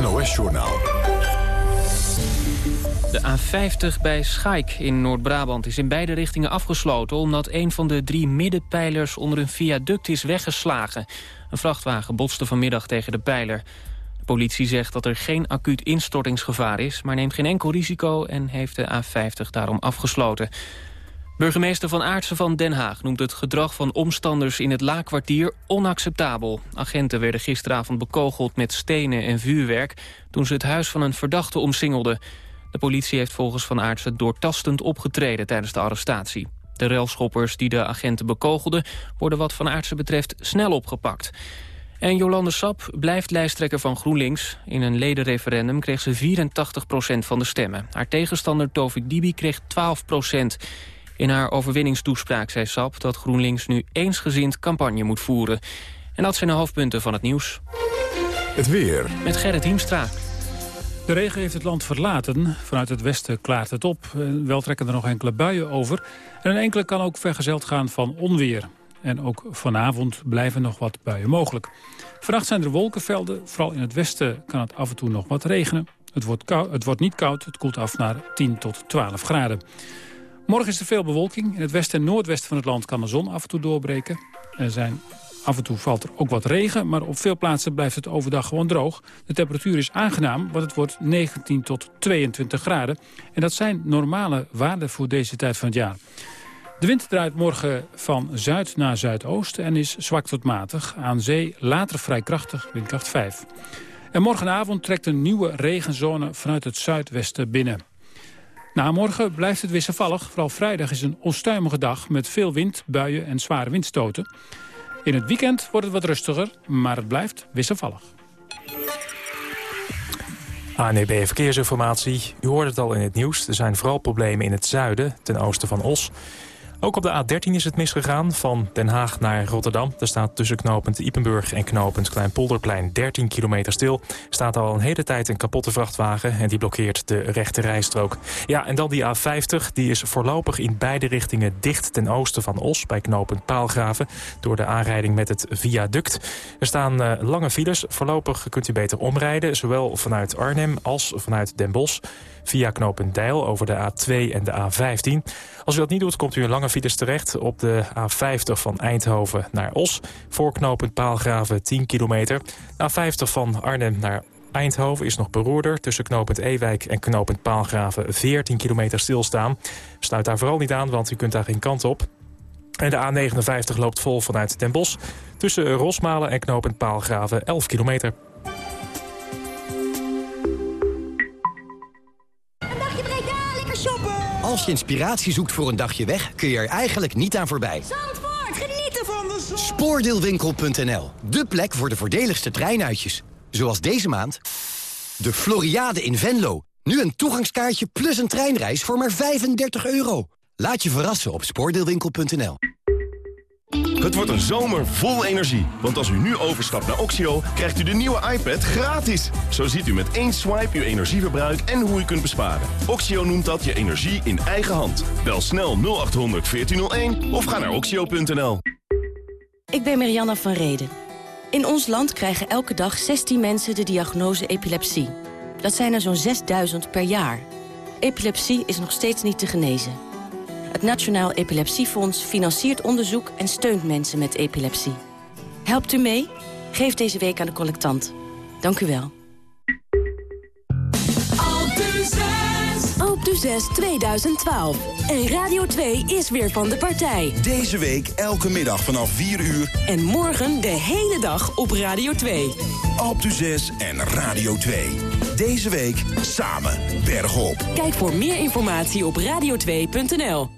NOS-journaal. De A50 bij Schaik in Noord-Brabant is in beide richtingen afgesloten... omdat een van de drie middenpijlers onder een viaduct is weggeslagen. Een vrachtwagen botste vanmiddag tegen de pijler. De politie zegt dat er geen acuut instortingsgevaar is... maar neemt geen enkel risico en heeft de A50 daarom afgesloten. Burgemeester Van Aartsen van Den Haag noemt het gedrag van omstanders in het Laakkwartier onacceptabel. Agenten werden gisteravond bekogeld met stenen en vuurwerk toen ze het huis van een verdachte omsingelden. De politie heeft volgens Van Aartsen doortastend opgetreden tijdens de arrestatie. De relschoppers die de agenten bekogelden worden wat Van Aartsen betreft snel opgepakt. En Jolande Sap blijft lijsttrekker van GroenLinks. In een ledenreferendum kreeg ze 84% van de stemmen. Haar tegenstander Tovik Dibi kreeg 12 in haar overwinningstoespraak zei Sap dat GroenLinks nu eensgezind campagne moet voeren. En dat zijn de hoofdpunten van het nieuws. Het weer. Met Gerrit Hiemstra. De regen heeft het land verlaten. Vanuit het westen klaart het op. Wel trekken er nog enkele buien over. En een enkele kan ook vergezeld gaan van onweer. En ook vanavond blijven nog wat buien mogelijk. Vannacht zijn er wolkenvelden. Vooral in het westen kan het af en toe nog wat regenen. Het wordt, koud, het wordt niet koud. Het koelt af naar 10 tot 12 graden. Morgen is er veel bewolking. In het westen en noordwesten van het land kan de zon af en toe doorbreken. Er zijn Af en toe valt er ook wat regen, maar op veel plaatsen blijft het overdag gewoon droog. De temperatuur is aangenaam, want het wordt 19 tot 22 graden. En dat zijn normale waarden voor deze tijd van het jaar. De wind draait morgen van zuid naar zuidoost en is zwak tot matig. Aan zee later vrij krachtig, windkracht 5. En morgenavond trekt een nieuwe regenzone vanuit het zuidwesten binnen. Na morgen blijft het wisselvallig. Vooral vrijdag is een onstuimige dag met veel wind, buien en zware windstoten. In het weekend wordt het wat rustiger, maar het blijft wisselvallig. ANEB Verkeersinformatie. U hoort het al in het nieuws. Er zijn vooral problemen in het zuiden, ten oosten van Os. Ook op de A13 is het misgegaan, van Den Haag naar Rotterdam. Er staat tussen knooppunt Ipenburg en knooppunt Kleinpolderplein 13 kilometer stil. Staat al een hele tijd een kapotte vrachtwagen en die blokkeert de rechte rijstrook. Ja, en dan die A50, die is voorlopig in beide richtingen dicht ten oosten van Os... bij knooppunt Paalgraven, door de aanrijding met het viaduct. Er staan uh, lange files. Voorlopig kunt u beter omrijden, zowel vanuit Arnhem als vanuit Den Bosch via knooppunt Deil over de A2 en de A15. Als u dat niet doet, komt u in lange files terecht op de A50 van Eindhoven naar Os. Voor knooppunt Paalgraven 10 kilometer. De A50 van Arnhem naar Eindhoven is nog beroerder. Tussen knooppunt Ewijk en knooppunt Paalgraven 14 kilometer stilstaan. Sluit daar vooral niet aan, want u kunt daar geen kant op. En de A59 loopt vol vanuit Den Bosch. Tussen Rosmalen en knooppunt Paalgraven 11 kilometer. Als je inspiratie zoekt voor een dagje weg, kun je er eigenlijk niet aan voorbij. Zandvoort, geniet! Spoordeelwinkel.nl, de plek voor de voordeligste treinuitjes. Zoals deze maand de Floriade in Venlo. Nu een toegangskaartje plus een treinreis voor maar 35 euro. Laat je verrassen op spoordeelwinkel.nl. Het wordt een zomer vol energie. Want als u nu overstapt naar Oxio, krijgt u de nieuwe iPad gratis. Zo ziet u met één swipe uw energieverbruik en hoe u kunt besparen. Oxio noemt dat je energie in eigen hand. Bel snel 0800 1401 of ga naar oxio.nl. Ik ben Marianne van Reden. In ons land krijgen elke dag 16 mensen de diagnose epilepsie. Dat zijn er zo'n 6000 per jaar. Epilepsie is nog steeds niet te genezen. Het Nationaal Epilepsiefonds financiert onderzoek en steunt mensen met epilepsie. Helpt u mee? Geef deze week aan de collectant. Dank u wel. Alp de 6 2012. En Radio 2 is weer van de partij. Deze week elke middag vanaf 4 uur. En morgen de hele dag op Radio 2. Alp de 6 en Radio 2. Deze week samen bergop. Kijk voor meer informatie op radio2.nl.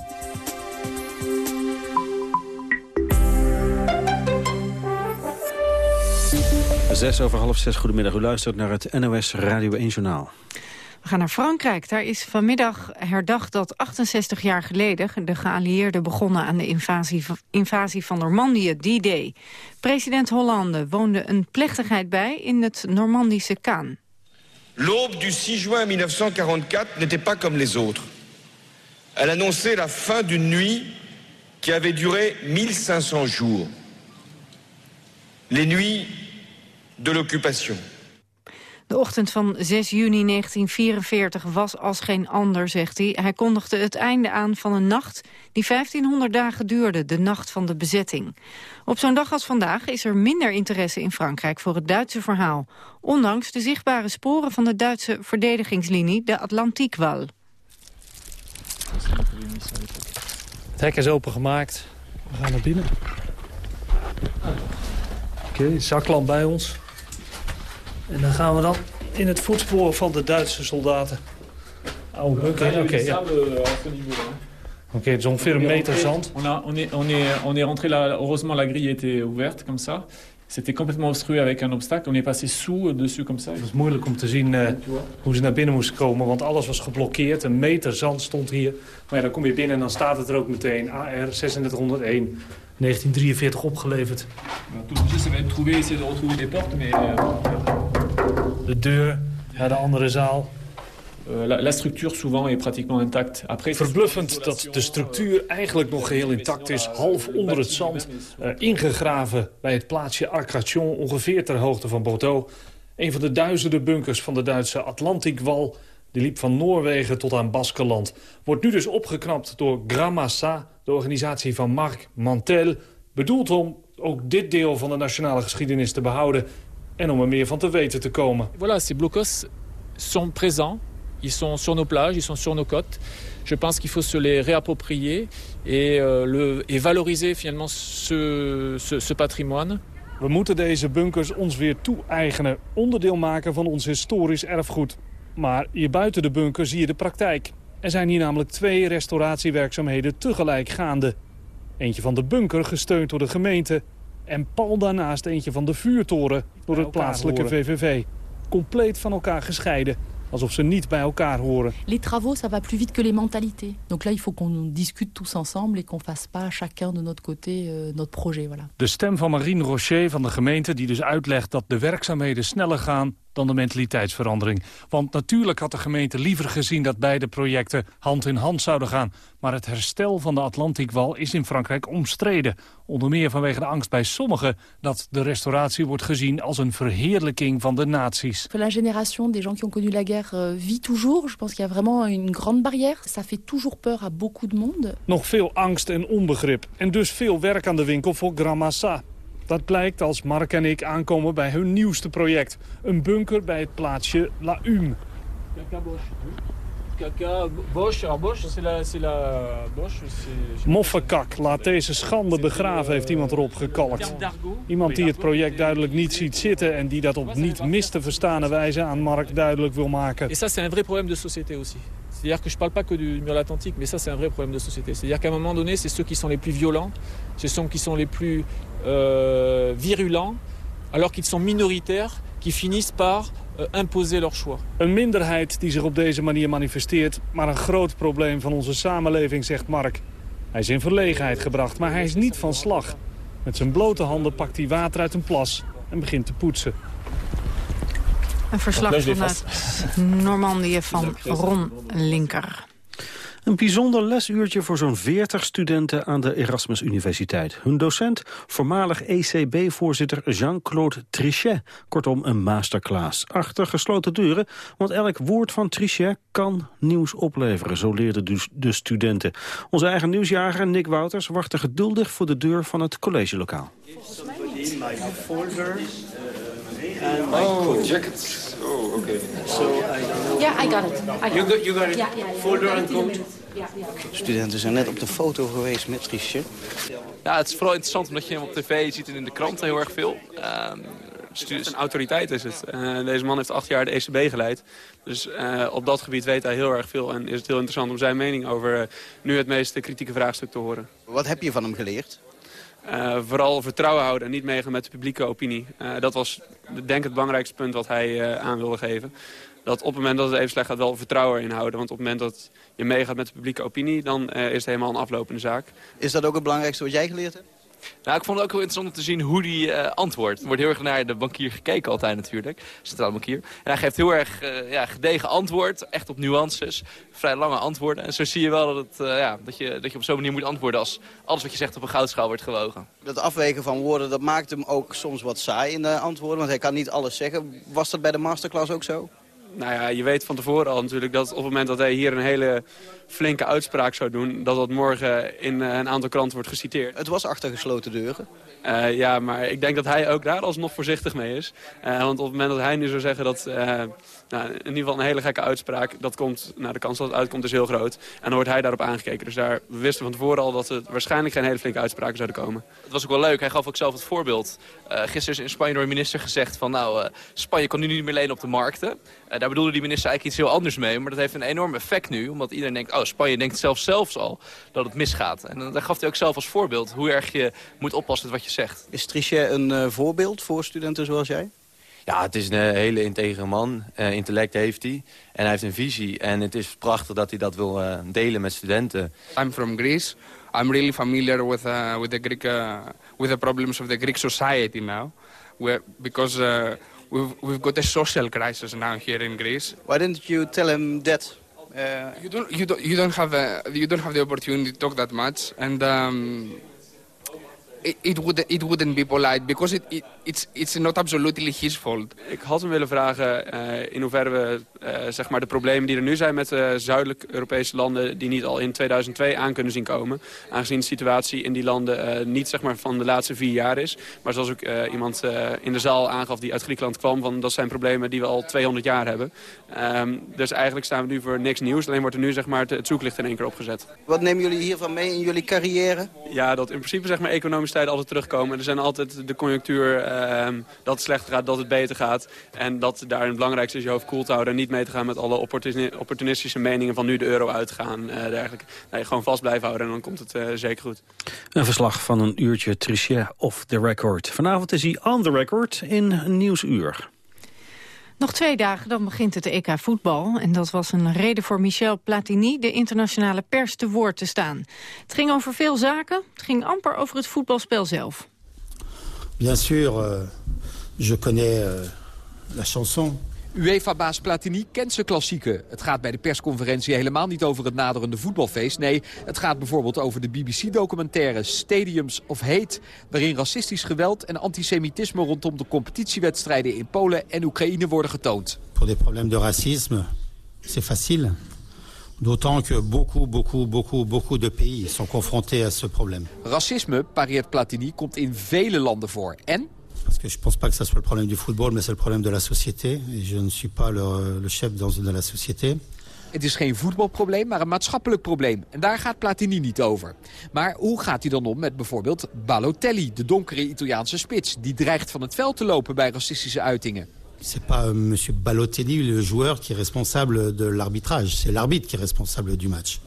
Zes over half zes, goedemiddag. U luistert naar het NOS Radio 1 Journaal. We gaan naar Frankrijk. Daar is vanmiddag herdacht dat 68 jaar geleden... de geallieerden begonnen aan de invasie, invasie van Normandië, D-Day. President Hollande woonde een plechtigheid bij in het Normandische Kaan. L'aube du 6 juin 1944 n'était pas comme les autres. Elle annonçait la fin d'une nuit qui avait duré 1500 jours. Les nuits de l'occupation. De ochtend van 6 juni 1944 was als geen ander, zegt hij. Hij kondigde het einde aan van een nacht die 1500 dagen duurde, de nacht van de bezetting. Op zo'n dag als vandaag is er minder interesse in Frankrijk voor het Duitse verhaal. Ondanks de zichtbare sporen van de Duitse verdedigingslinie, de Atlantikwal. Het hek is opengemaakt. We gaan naar binnen. Oké, okay, zaklamp bij ons. En dan gaan we dan in het voetspoor van de Duitse soldaten. Oh, oké, okay, oké. Okay, ja. Oké, okay, het is ongeveer een meter zand. On, a, on, est, on, est, on est rentré là, heureusement la grille était ouverte comme ça. C'était complètement obstrué avec un obstacle. On est passé sous, dessus comme ça. Het was moeilijk om te zien uh, hoe ze naar binnen moesten komen, want alles was geblokkeerd. Een meter zand stond hier. Maar ja, dan kom je binnen en dan staat het er ook meteen. AR 3601, 1943 opgeleverd. Tout le monde trouver, essayer de retrouver des portes, mais... De deur, ja, de andere zaal. Uh, la, structure souvent est pratiquement intacte. Après, Verbluffend dat de structuur eigenlijk nog geheel intact is. Half onder het zand, uh, ingegraven bij het plaatsje Arcachon... ongeveer ter hoogte van Bordeaux. Een van de duizenden bunkers van de Duitse Atlantikwal... die liep van Noorwegen tot aan Baskeland. Wordt nu dus opgeknapt door Gramassa, de organisatie van Marc Mantel... bedoeld om ook dit deel van de nationale geschiedenis te behouden... en om er meer van te weten te komen. Voilà, ces blocos sont présents Ils sont sur nos plages, ils sont sur nos côtes. Je pense qu'il faut se les réapproprier et, euh, le, et valoriser finalement ce, ce, ce patrimoine. We moeten deze bunkers ons weer toe-eigenen, onderdeel maken van ons historisch erfgoed. Maar hier buiten de bunker zie je de praktijk. Er zijn hier namelijk twee restauratiewerkzaamheden tegelijk gaande. Eentje van de bunker, gesteund door de gemeente. En pal daarnaast eentje van de vuurtoren, door het plaatselijke VVV. Compleet van elkaar gescheiden alsof ze niet bij elkaar horen. Les travaux, ça va plus vite que les mentalités. Donc là, il faut qu'on discute tous ensemble et qu'on fasse pas chacun de notre côté euh, notre projet. Voilà. De stem van Marine Rocher van de gemeente die dus uitlegt dat de werkzaamheden sneller gaan dan de mentaliteitsverandering. Want natuurlijk had de gemeente liever gezien dat beide projecten hand in hand zouden gaan. Maar het herstel van de Atlantikwal is in Frankrijk omstreden. Onder meer vanwege de angst bij sommigen dat de restauratie wordt gezien als een verheerlijking van de nazi's. La génération des gens qui ont connu la guerre euh, vit toujours. Je pense qu'il y a vraiment une grande barrière. Ça fait toujours peur à beaucoup de monde. Nog veel angst en onbegrip. En dus veel werk aan de winkel voor Grand Massa. Dat blijkt als Mark en ik aankomen bij hun nieuwste project. Een bunker bij het plaatsje La Hume. Caca, Bosch, Bosch, c'est la, c'est la Bosch. c'est- Moffenkak, laat deze schande begraven, heeft iemand erop gekalkt. Iemand die het project duidelijk niet ziet zitten... en die dat op niet mis te verstane wijze aan Mark duidelijk wil maken. Et ça, c'est un vrai problème de société aussi. C'est-à-dire que je parle pas que du mur de l'Atlantique, mais ça, c'est un vrai problème de société. C'est-à-dire qu'à un moment donné, c'est ceux qui sont les plus violents, c'est ceux qui sont les plus euh, virulents, alors qu'ils sont minoritaires, qui finissent par euh, imposer leur choix. Een minderheid die zich op deze manier manifesteert... maar een groot probleem van onze samenleving, zegt Mark. Hij is in verlegenheid gebracht, maar hij is niet van slag. Met zijn blote handen pakt hij water uit een plas en begint te poetsen. Een verslag vanuit Normandië van Ron Linker. Een bijzonder lesuurtje voor zo'n 40 studenten aan de Erasmus Universiteit. Hun docent, voormalig ECB-voorzitter Jean-Claude Trichet. Kortom, een masterclass. Achter gesloten deuren, want elk woord van Trichet kan nieuws opleveren. Zo leerden dus de studenten. Onze eigen nieuwsjager Nick Wouters wachtte geduldig voor de deur van het collegelokaal. Oh, jackets. Oh, okay. So I don't know. Yeah, I got it. I got You got, you got it. Yeah, yeah, yeah. Folder and 19 coat. yeah. Studenten zijn net op de foto geweest met Trichet. Ja, het is vooral interessant omdat je hem op tv ziet en in de kranten heel erg veel. Ehm, stu- een autoriteit is het. Eh, deze man heeft acht jaar de ECB geleid. Dus eh, op dat gebied weet hij heel erg veel. En is het heel interessant om zijn mening over eh, nu het meest kritieke vraagstuk te horen. Wat heb je van hem geleerd? Eh, vooral vertrouwen houden en niet meegaan met de publieke opinie. Eh, dat was denk ik het belangrijkste punt wat hij eh, aan wilde geven. Dat op het moment dat het even slecht gaat wel vertrouwen inhouden. Want op het moment dat je meegaat met de publieke opinie... dan is het helemaal een aflopende zaak. Is dat ook het belangrijkste wat jij geleerd hebt? Nou, ik vond het ook heel interessant om te zien hoe hij eh, antwoordt. Er wordt heel erg naar de bankier gekeken altijd natuurlijk. Centraal bankier. En hij geeft heel erg eh, ja, gedegen antwoord. Echt op nuances. Vrij lange antwoorden. En zo zie je wel dat, het, eh, ja, dat, je, dat je op zo'n manier moet antwoorden... als alles wat je zegt op een goudschaal wordt gewogen. Dat afwegen van woorden, dat maakt hem ook soms wat saai in de antwoorden. Want hij kan niet alles zeggen. Was dat bij de masterclass ook zo? Nou ja, je weet van tevoren al natuurlijk dat op het moment dat hij hier een hele flinke uitspraak zou doen... dat dat morgen in eh, een aantal kranten wordt geciteerd. Het was achter gesloten deuren. Eh, ja, maar ik denk dat hij ook daar alsnog voorzichtig mee is. Eh, want op het moment dat hij nu zou zeggen dat... eh, nou, in ieder geval een hele gekke uitspraak... Dat komt, nou, de kans dat het uitkomt is heel groot. En dan wordt hij daarop aangekeken. Dus daar, we wisten van tevoren al dat er waarschijnlijk geen hele flinke uitspraken zouden komen. Het was ook wel leuk. Hij gaf ook zelf het voorbeeld. Eh, gisteren is in Spanje door een minister gezegd van... nou, eh, Spanje kan nu niet meer lenen op de markten. Eh, daar bedoelde die minister eigenlijk iets heel anders mee. Maar dat heeft een enorm effect nu. Omdat iedereen denkt, oh, Spanje denkt zelf zelfs al dat het misgaat. En dan daar gaf hij ook zelf als voorbeeld hoe erg je moet oppassen met wat je zegt. Is Trichet een eh, voorbeeld voor studenten zoals jij? Ja, het is een eh, hele integere man. Eh, intellect heeft hij. En hij heeft een visie. En het is prachtig dat hij dat wil eh, delen met studenten. I'm from Greece. I'm really familiar with uh, with the Greek uh, with the problems of the Greek society now, Where, because uh, we've we've got a social crisis now here in Greece. Why didn't you tell him that? Uh, You don't you don't you don't have a, you don't have the opportunity to talk that much, and um, it, it would it wouldn't be polite because it, it it's it's not absolutely his fault. Ik had hem willen vragen eh, in hoeverre we eh, zeg maar de problemen die er nu zijn met de zuidelijk-Europese landen... die niet al in 2002 aan kunnen zien komen. Aangezien de situatie in die landen eh, niet zeg maar, van de laatste vier jaar is. Maar zoals ook eh, iemand eh, in de zaal aangaf die uit Griekenland kwam... Van, dat zijn problemen die we al 200 jaar hebben. Ehm, dus eigenlijk staan we nu voor niks nieuws. Alleen wordt er nu zeg maar, het, het zoeklicht in één keer opgezet. Wat nemen jullie hiervan mee in jullie carrière? Ja, dat in principe zeg maar, economische tijden altijd terugkomen. Er zijn altijd de conjunctuur ehm, dat het slechter gaat, dat het beter gaat. En dat daar het belangrijkste is je hoofd koel te houden... en niet mee te gaan met alle opportuni- opportunistische meningen van nu de euro uitgaan. eh dergelijke. Nee, gewoon vast blijven houden en dan komt het eh, zeker goed. Een verslag van een uurtje Trichet off the record. Vanavond is hij on the record in Nieuwsuur. Nog twee dagen, dan begint het EK voetbal. En dat was een reden voor Michel Platini de internationale pers te woord te staan. Het ging over veel zaken, het ging amper over het voetbalspel zelf. Bien sûr, euh, je connais euh, la chanson. UEFA-baas Platini kent zijn klassieken. Het gaat bij de persconferentie helemaal niet over het naderende voetbalfeest. Nee, het gaat bijvoorbeeld over de BBC-documentaire Stadiums of Hate... waarin racistisch geweld en antisemitisme rondom de competitiewedstrijden in Polen en Oekraïne worden getoond. Pour des problèmes de racisme, c'est facile. D'autant que beaucoup, beaucoup, beaucoup, beaucoup de pays sont confrontés à ce problème. Racisme, pareert Platini, komt in vele landen voor. En Parce que je ne pense pas que ça soit le problème du football, mais c'est le problème de la société. Et je ne suis pas le, le chef dans, de la société. Het is geen voetbalprobleem, maar een maatschappelijk probleem. En daar gaat Platini niet over. Maar hoe gaat hij dan om met bijvoorbeeld Balotelli, de donkere Italiaanse spits... die dreigt van het veld te lopen bij racistische uitingen? C'est pas euh, monsieur Balotelli, le joueur, qui est responsable de l'arbitrage. C'est l'arbitre qui est responsable du match.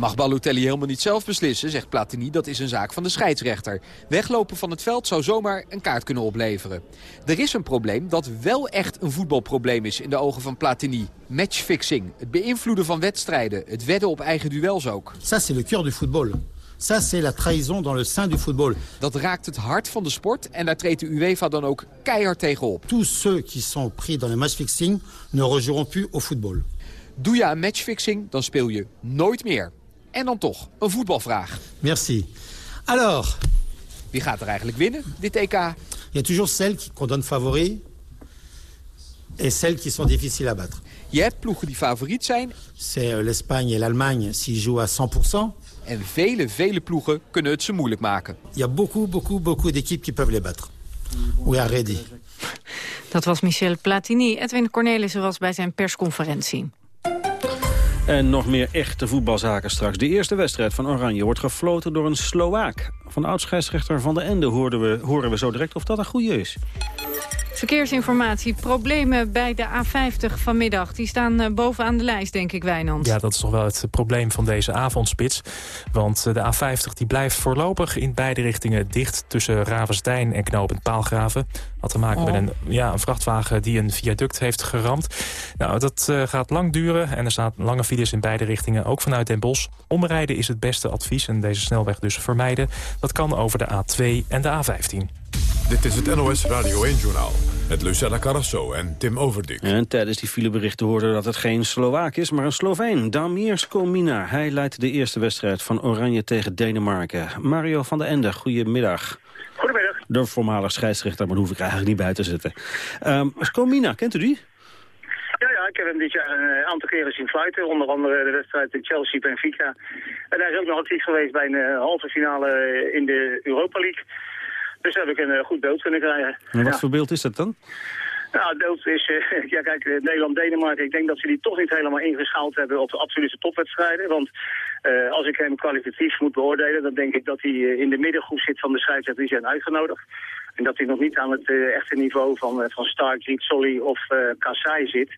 Mag Balotelli helemaal niet zelf beslissen, zegt Platini. Dat is een zaak van de scheidsrechter. Weglopen van het veld zou zomaar een kaart kunnen opleveren. Er is een probleem dat wel echt een voetbalprobleem is in de ogen van Platini. Matchfixing, het beïnvloeden van wedstrijden, het wedden op eigen duels ook. Ça, c'est le cœur du football. Ça, c'est la trahison dans le sein du football. Dat raakt het hart van de sport en daar treedt de UEFA dan ook keihard tegen op. Tous ceux qui sont pris dans matchfixing ne rejoueront plus au football. Doe je aan matchfixing, dan speel je nooit meer. En dan toch, een voetbalvraag. Merci. Alors, Wie gaat er eigenlijk winnen, dit EK? il y a toujours celles qu'on donne favoris et celles qui sont difficiles à battre. Je hebt ploegen die favoriet zijn C'est euh, l'Espagne et l'Allemagne s'ils jouent à 100%. en vele, vele ploegen kunnen het ze moeilijk maken. Il y a beaucoup, beaucoup, beaucoup d'équipes qui peuvent les battre. We are ready. Dat was Michel Platini. Edwin Cornelissen was bij zijn persconferentie. En nog meer echte voetbalzaken straks. De eerste wedstrijd van Oranje wordt gefloten door een Sloaak. Van oud-scheidsrechter Van de Ende hoorden we, horen we zo direct of dat een goede is. Verkeersinformatie, problemen bij de A50 vanmiddag. Die staan eh, bovenaan de lijst, denk ik, Wijnand. Ja, dat is toch wel het probleem van deze avondspits. Want eh, de A50 die blijft voorlopig in beide richtingen dicht... tussen Ravenstein en knooppunt Paalgraven. Had te maken Oh. met een, ja, een vrachtwagen die een viaduct heeft geramd. Nou, dat eh, gaat lang duren en er staan lange files in beide richtingen. Ook vanuit Den Bosch. Omrijden is het beste advies en deze snelweg dus vermijden. Dat kan over de A2 en de A15. Dit is het NOS Radio 1-journaal met Lucella Carrasso en Tim Overdik. En tijdens die fileberichten hoorden dat het geen Slovaak is, maar een Sloveen. Damir Skomina. Hij leidt de eerste wedstrijd van Oranje tegen Denemarken. Mario van der Ende, goedemiddag. Goedemiddag. De voormalig scheidsrechter, maar dat hoef ik eigenlijk niet bij te zetten. Ehm Skomina, kent u die? Ja, ja, ik heb hem dit jaar een eh, aantal keren zien fluiten. Onder andere de wedstrijd in Chelsea-Benfica. En hij is ook nog actief geweest bij een eh, halve finale eh, in de Europa League. Dus daar heb ik een goed beeld kunnen krijgen. En wat Ja. voor beeld is dat dan? Nou, beeld is, ja kijk, Nederland-Denemarken, ik denk dat ze die toch niet helemaal ingeschaald hebben op de absolute topwedstrijden. Want als ik hem kwalitatief moet beoordelen, dan denk ik dat hij in de middengroep zit van de scheidsrechters die zijn uitgenodigd. En dat hij nog niet aan het eh, echte niveau van, eh, van Stark, Solly of Kassai zit.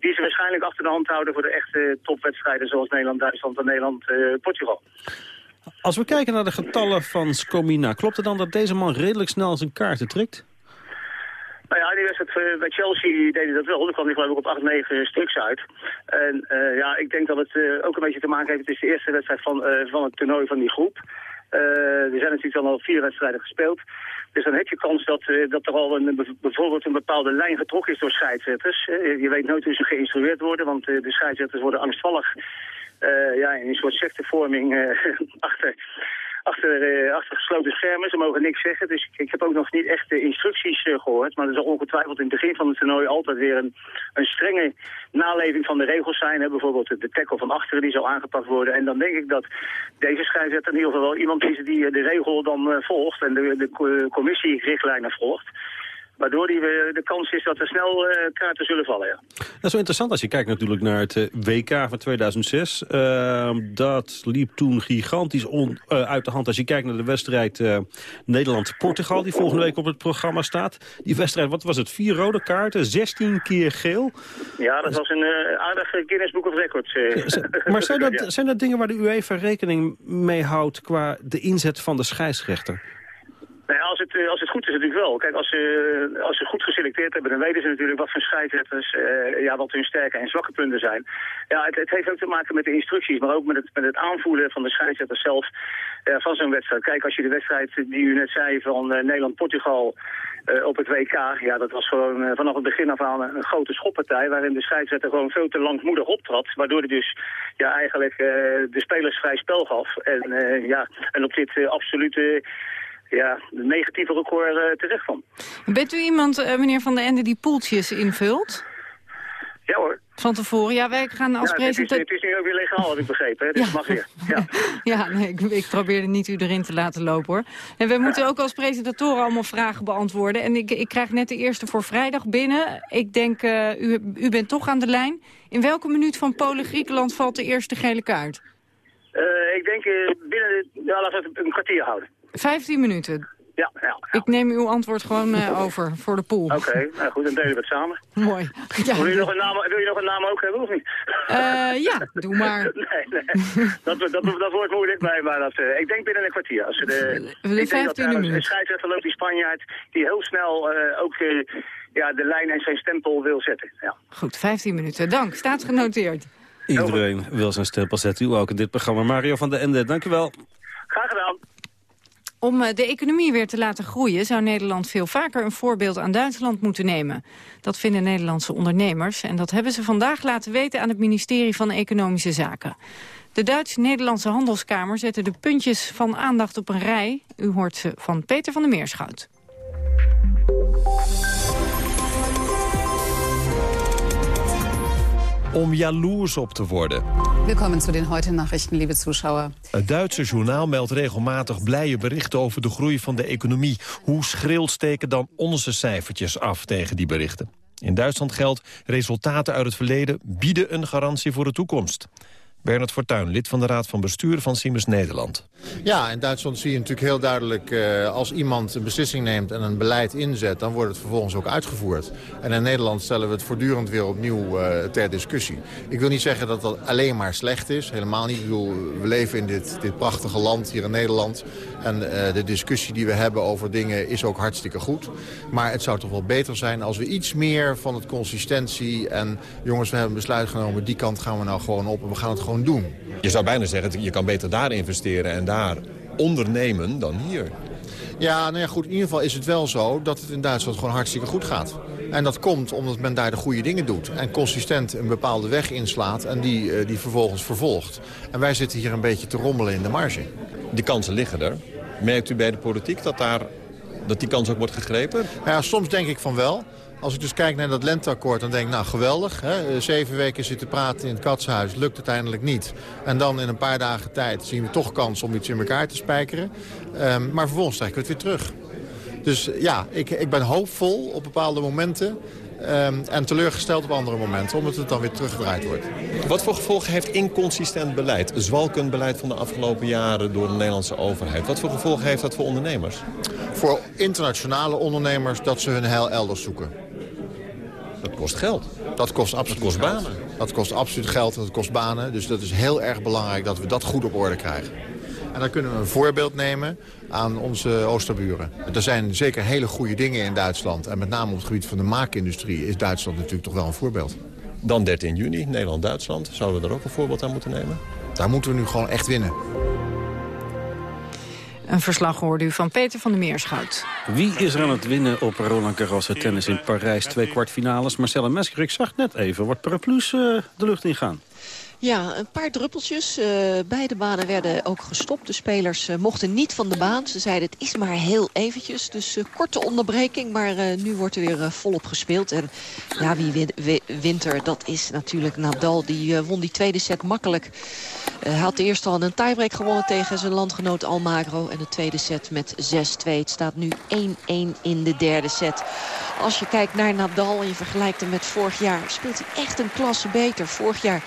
Die ze waarschijnlijk achter de hand houden voor de echte topwedstrijden zoals Nederland-Duitsland en Nederland-Portugal. Als we kijken naar de getallen van Skomina, klopt het dan dat deze man redelijk snel zijn kaarten trekt? Nou ja, die wedstrijd bij Chelsea hij dat wel. Dan kwam hij geloof ik op 8, 9 stuks uit. En ja, ik denk dat het ook een beetje te maken heeft. Het is de eerste wedstrijd van, van het toernooi van die groep. Er zijn natuurlijk dan al vier wedstrijden gespeeld. Dus dan heb je kans dat, eh, dat er al een, bijvoorbeeld een bepaalde lijn getrokken is door scheidsrechters. Eh, je weet nooit hoe ze geïnstrueerd worden, want eh, de scheidsrechters worden angstvallig eh, ja, in een soort sectevorming eh, achter, achter, eh, achter gesloten schermen. Ze mogen niks zeggen, dus ik, ik heb ook nog niet echt de instructies eh, gehoord. Maar er zal ongetwijfeld in het begin van het toernooi altijd weer een, een strenge naleving van de regels zijn. Hè. Bijvoorbeeld de tackle van achteren die zal aangepakt worden. En dan denk ik dat deze scheidsrechter in ieder geval wel iemand is die eh, de regel dan volgt en de, de co- commissierichtlijnen volgt. Waardoor die, de kans is dat er snel eh, kaarten zullen vallen, ja. Dat is wel interessant als je kijkt natuurlijk naar het eh, WK van 2006. Ehm, dat liep toen gigantisch on, eh, uit de hand. Als je kijkt naar de wedstrijd Nederland-Portugal... die volgende week op het programma staat. Die wedstrijd, wat was het? Vier rode kaarten, 16 keer geel. Ja, dat was een aardig Guinness Book of Records. Maar zijn dat, zijn dat dingen waar de UEFA rekening mee houdt... qua de inzet van de scheidsrechter? Nou als het, eh, als het goed is natuurlijk wel. Kijk, als ze, als ze goed geselecteerd hebben, dan weten ze natuurlijk wat voor scheidsrechters, eh, ja, wat hun sterke en zwakke punten zijn. Ja, het, het heeft ook te maken met de instructies, maar ook met het, met het aanvoelen van de scheidsrechter zelf eh, van zo'n wedstrijd. Kijk, als je de wedstrijd die u net zei van Nederland-Portugal op het WK, ja, dat was gewoon vanaf het begin af aan een, grote schoppartij, waarin de scheidsrechter gewoon veel te langmoedig optrad, waardoor hij dus ja, eigenlijk de spelers vrij spel gaf. En, ja, en op dit absolute ja, negatieve record eh, terecht van. Bent u iemand, eh, meneer Van der Ende, die poeltjes invult? Ja hoor. Van tevoren, ja, wij gaan als ja, presentator... het is nu ook weer legaal, had ik begrepen. Hè? Dus het mag weer. Ja. Ja, nee, ik, ik probeerde niet u erin te laten lopen, hoor. En we moeten ook als presentatoren allemaal vragen beantwoorden. En ik, ik krijg net de eerste voor vrijdag binnen. Ik denk, eh, u, u bent toch aan de lijn. In welke minuut van Polen-Griekenland valt de eerste gele kaart? Ik denk binnen, de, ja, laten we het een kwartier houden. 15 minuten. Ja, ja. Ik neem uw antwoord gewoon eh, over voor de pool. Oké, nou goed, dan delen we het samen. Mooi. Ja. Wil, je nog een naam, wil je nog een naam ook hebben, of niet? Eh, ja, doe maar. nee, nee. Dat, dat, dat, wordt moeilijk bij, maar dat, uh, ik denk binnen een kwartier. Als we de, de 15 minuten. Een scheidsrechter loopt die Spanjaard die heel snel uh, ook ja, de lijn en zijn stempel wil zetten. Ja. Goed, 15 minuten. Dank, staat genoteerd. Iedereen wil zijn stempel zetten. U ook in dit programma. Mario van der Ende, dank u wel. Graag gedaan. Om de economie weer te laten groeien... zou Nederland veel vaker een voorbeeld aan Duitsland moeten nemen. Dat vinden Nederlandse ondernemers. En dat hebben ze vandaag laten weten aan het ministerie van Economische Zaken. De Duits-Nederlandse Handelskamer zette de puntjes van aandacht op een rij. U hoort ze van Peter van der Meerschout. om jaloers op te worden. Welkom zu den heute Nachrichten, liebe Zuschauer. Het Duitse journaal meldt regelmatig blije berichten over de groei van de economie. Hoe schreeuwt steken dan onze cijfertjes af tegen die berichten? In Duitsland geldt, resultaten uit het verleden bieden een garantie voor de toekomst. Bernard Fortuyn, lid van de Raad van Bestuur van Siemens Nederland. Ja, in Duitsland zie je natuurlijk heel duidelijk... Uh, als iemand een beslissing neemt en een beleid inzet... dan wordt het vervolgens ook uitgevoerd. En in Nederland stellen we het voortdurend weer opnieuw uh, ter discussie. Ik wil niet zeggen dat dat alleen maar slecht is. Helemaal niet. Ik bedoel, we leven in dit, dit prachtige land hier in Nederland. En uh, de discussie die we hebben over dingen is ook hartstikke goed. Maar het zou toch wel beter zijn als we iets meer van het consistentie... en jongens, we hebben een besluit genomen, die kant gaan we nou gewoon op... en we gaan het gewoon doen. Je zou bijna zeggen, je kan beter daar investeren en daar ondernemen dan hier. Ja, nou ja, goed. In ieder geval is het wel zo dat het in Duitsland gewoon hartstikke goed gaat. En dat komt omdat men daar de goede dingen doet. En consistent een bepaalde weg inslaat en die, uh, die vervolgens vervolgt. En wij zitten hier een beetje te rommelen in de marge. Die kansen liggen er. Merkt u bij de politiek dat, daar, dat die kans ook wordt gegrepen? Nou ja, soms denk ik van wel. Als ik dus kijk naar dat lenteakkoord, dan denk ik, nou geweldig. Hè? Zeven weken zitten praten in het katshuis, lukt uiteindelijk niet. En dan in een paar dagen tijd zien we toch kans om iets in elkaar te spijkeren. Um, maar vervolgens trekken we het weer terug. Dus ja, ik, ik ben hoopvol op bepaalde momenten. Um, en teleurgesteld op andere momenten, omdat het dan weer teruggedraaid wordt. Wat voor gevolgen heeft inconsistent beleid, zwalkend beleid van de afgelopen jaren door de Nederlandse overheid? Wat voor gevolgen heeft dat voor ondernemers? Voor internationale ondernemers dat ze hun heil elders zoeken. Dat kost geld. Dat kost absoluut dat kost geld. banen. Dat kost absoluut geld en dat kost banen. Dus dat is heel erg belangrijk dat we dat goed op orde krijgen. En dan kunnen we een voorbeeld nemen aan onze oosterburen. Er zijn zeker hele goede dingen in Duitsland. En met name op het gebied van de maakindustrie is Duitsland natuurlijk toch wel een voorbeeld. Dan 13 juni, Nederland-Duitsland. Zouden we er ook een voorbeeld aan moeten nemen? Daar moeten we nu gewoon echt winnen. Een verslag hoorde u van Peter van der Meerschout. Wie is er aan het winnen op Roland Garros tennis in Parijs? Twee kwartfinales. Marcella Mesker, ik zag net even wat paraplu's uh, de lucht ingaan. Ja, een paar druppeltjes. Uh, beide banen werden ook gestopt. De spelers uh, mochten niet van de baan. Ze zeiden het is maar heel eventjes. Dus uh, korte onderbreking, maar nu wordt er weer volop gespeeld. En ja, wie win wint er? Dat is natuurlijk Nadal. Die won die tweede set makkelijk. Hij had de eerste al een tiebreak gewonnen tegen zijn landgenoot Almagro. En de tweede set met 6-2. Het staat nu 1-1 in de derde set. Als je kijkt naar Nadal en je vergelijkt hem met vorig jaar... speelt hij echt een klasse beter. Vorig jaar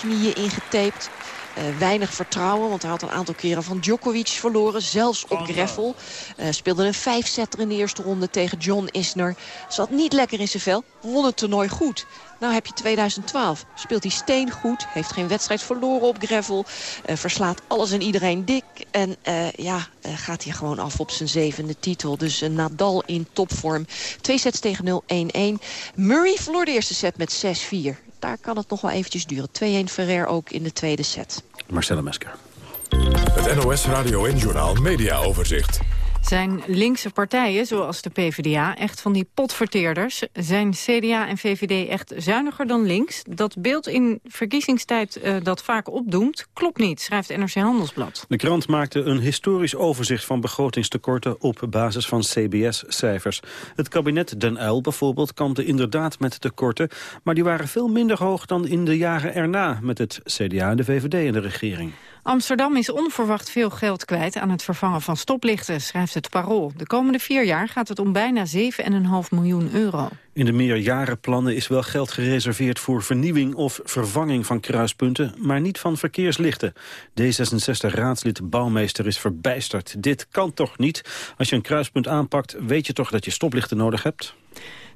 knieën ingetaped. Uh, weinig vertrouwen, want hij had een aantal keren van Djokovic verloren. Zelfs op Greffel. Uh, speelde een vijfsetter in de eerste ronde tegen John Isner. Zat niet lekker in zijn vel. Won het toernooi goed. Nou heb je 2012. Speelt hij steen goed. Heeft geen wedstrijd verloren op Greffel. Uh, verslaat alles en iedereen dik. En ja, gaat hij gewoon af op zijn zevende titel. Dus Nadal in topvorm. Twee sets tegen 0-1-1. Murray verloor de eerste set met 6-4 daar kan het nog wel eventjes duren. 2-1 Ferrer ook in de tweede set. Marcella Mesker. Het NOS Radio en Journaal Media Overzicht. Zijn linkse partijen, zoals de PvdA, echt van die potverteerders? Zijn CDA en VVD echt zuiniger dan links? Dat beeld in verkiezingstijd uh, dat vaak opdoemt, klopt niet, schrijft NRC Handelsblad. De krant maakte een historisch overzicht van begrotingstekorten op basis van CBS-cijfers. Het kabinet Den Uyl bijvoorbeeld kampte inderdaad met tekorten, maar die waren veel minder hoog dan in de jaren erna met het CDA en de VVD in de regering. Amsterdam is onverwacht veel geld kwijt aan het vervangen van stoplichten, schrijft het Parool. De komende vier jaar gaat het om bijna 7,5 miljoen euro. In de meerjarenplannen is wel geld gereserveerd voor vernieuwing of vervanging van kruispunten, maar niet van verkeerslichten. D66-raadslid Bouwmeester is verbijsterd. Dit kan toch niet? Als je een kruispunt aanpakt, weet je toch dat je stoplichten nodig hebt?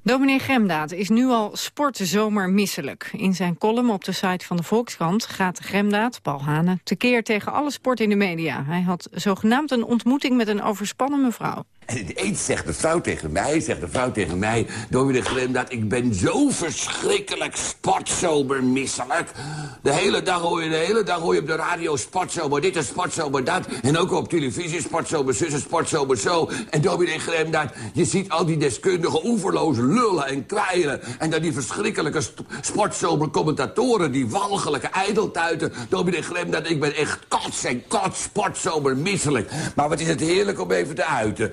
Dominee Gremdaad is nu al sportzomer misselijk. In zijn column op de site van de Volkskrant gaat Gremdaad, Paul Hane, tekeer tegen alle sport in de media. Hij had zogenaamd een ontmoeting met een overspannen mevrouw. En eens zegt de vrouw tegen mij, zegt de vrouw tegen mij... Dominee Gremdaad, ik ben zo verschrikkelijk sportzomermisselijk. De hele dag hoor je, de hele dag hoor je op de radio sportzomer dit en sportzomer dat. En ook op televisie sportzomer zus en sportzomer zo. En dominee Gremdaad, je ziet al die deskundige oeverloze lullen en kwijlen. En dan die verschrikkelijke sportzomercommentatoren, die walgelijke ijdeltuiten. Dominee Gremdaad, ik ben echt kots en kots sportzomermisselijk. Maar wat is het heerlijk om even te uiten.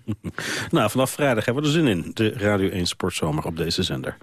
nou, vanaf vrijdag hebben we er zin in. De Radio 1 Sportzomer op deze zender.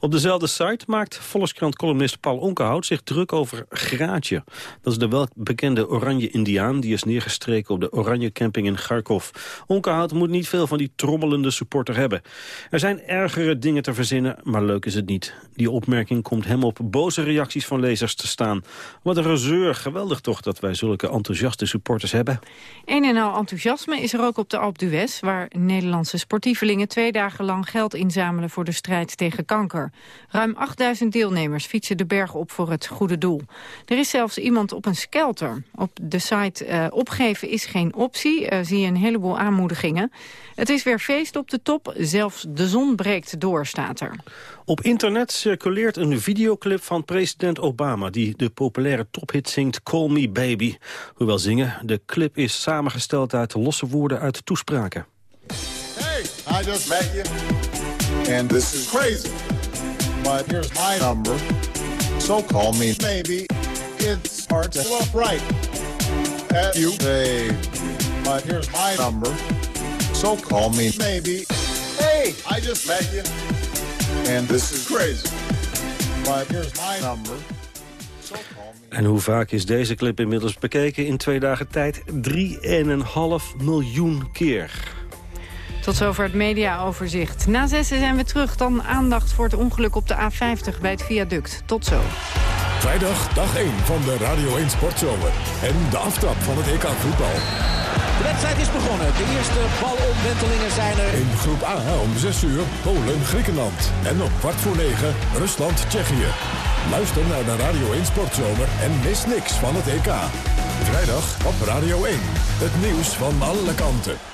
Op dezelfde site maakt Volkskrant-columnist Paul Onkenhout zich druk over Graatje. Dat is de welbekende oranje indiaan die is neergestreken op de oranje camping in Kharkov. Onkenhout moet niet veel van die trommelende supporter hebben. Er zijn ergere dingen te verzinnen, maar leuk is het niet. Die opmerking komt hem op boze reacties van lezers te staan. Wat een gezeur, geweldig toch dat wij zulke enthousiaste supporters hebben. Een en al enthousiasme is er ook op de Alpe d'Huez... waar Nederlandse sportievelingen twee dagen lang geld inzamelen... voor de strijd tegen kanker. Ruim 8000 deelnemers fietsen de berg op voor het goede doel. Er is zelfs iemand op een skelter. Op de site uh, opgeven is geen optie, uh, zie je een heleboel aanmoedigingen. Het is weer feest op de top, zelfs de zon breekt door, staat er. Op internet circuleert een videoclip van president Obama... die de populaire tophit zingt Call Me Baby. Hoewel zingen, de clip is samengesteld uit losse woorden uit toespraken. I just met you. And this is crazy. But here's my number. So call me maybe. It's hard to look right at you. Hey, but here's my number. So call me maybe. Hey, I just met you. And this is crazy. But here's my number. En hoe vaak is deze clip inmiddels bekeken in twee dagen tijd? 3,5 miljoen keer. Tot zover het mediaoverzicht. Na zessen zijn we terug. Dan aandacht voor het ongeluk op de A50 bij het viaduct. Tot zo. Vrijdag, dag 1 van de Radio 1 Sportzomer. En de aftrap van het EK voetbal. De wedstrijd is begonnen. De eerste balomwentelingen zijn er. In groep A om 6 uur Polen-Griekenland. En om kwart voor 9 Rusland-Tsjechië. Luister naar de Radio 1 Sportzomer en mis niks van het EK. Vrijdag op Radio 1. Het nieuws van alle kanten.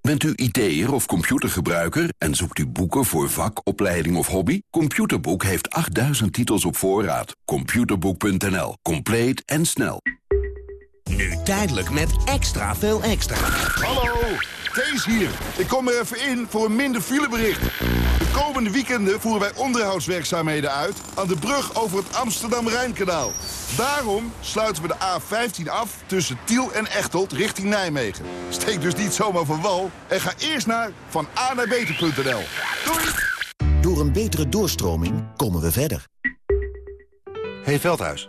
Bent u IT'er of computergebruiker en zoekt u boeken voor vak, opleiding of hobby? Computerboek heeft 8000 titels op voorraad. Computerboek.nl. Compleet en snel. Nu tijdelijk met extra veel extra. Hallo, Kees hier. Ik kom er even in voor een minder filebericht. De komende weekenden voeren wij onderhoudswerkzaamheden uit... aan de brug over het Amsterdam-Rijnkanaal. Daarom sluiten we de A15 af tussen Tiel en Echteld richting Nijmegen. Steek dus niet zomaar van wal en ga eerst naar van A naar beter.nl. Doei! Door een betere doorstroming komen we verder. Hey Veldhuis.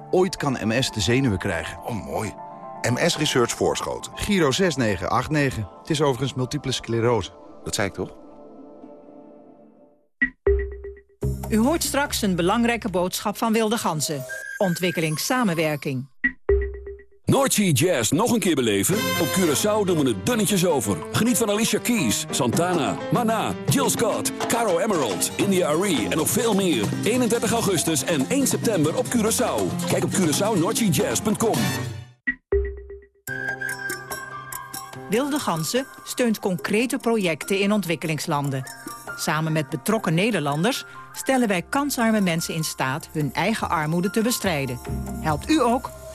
Ooit kan MS de zenuwen krijgen. Oh, mooi. MS Research Voorschoten. Giro 6989. Het is overigens multiple sclerose. Dat zei ik toch? U hoort straks een belangrijke boodschap van Wilde Ganzen. Ontwikkelingssamenwerking. Noordsea Jazz nog een keer beleven? Op Curaçao doen we het dunnetjes over. Geniet van Alicia Keys, Santana, Mana, Jill Scott, Caro Emerald, India Arie en nog veel meer. 31 augustus en 1 september op Curaçao. Kijk op CuraçaoNoordseaJazz.com. Wilde Ganzen steunt concrete projecten in ontwikkelingslanden. Samen met betrokken Nederlanders stellen wij kansarme mensen in staat hun eigen armoede te bestrijden. Helpt u ook?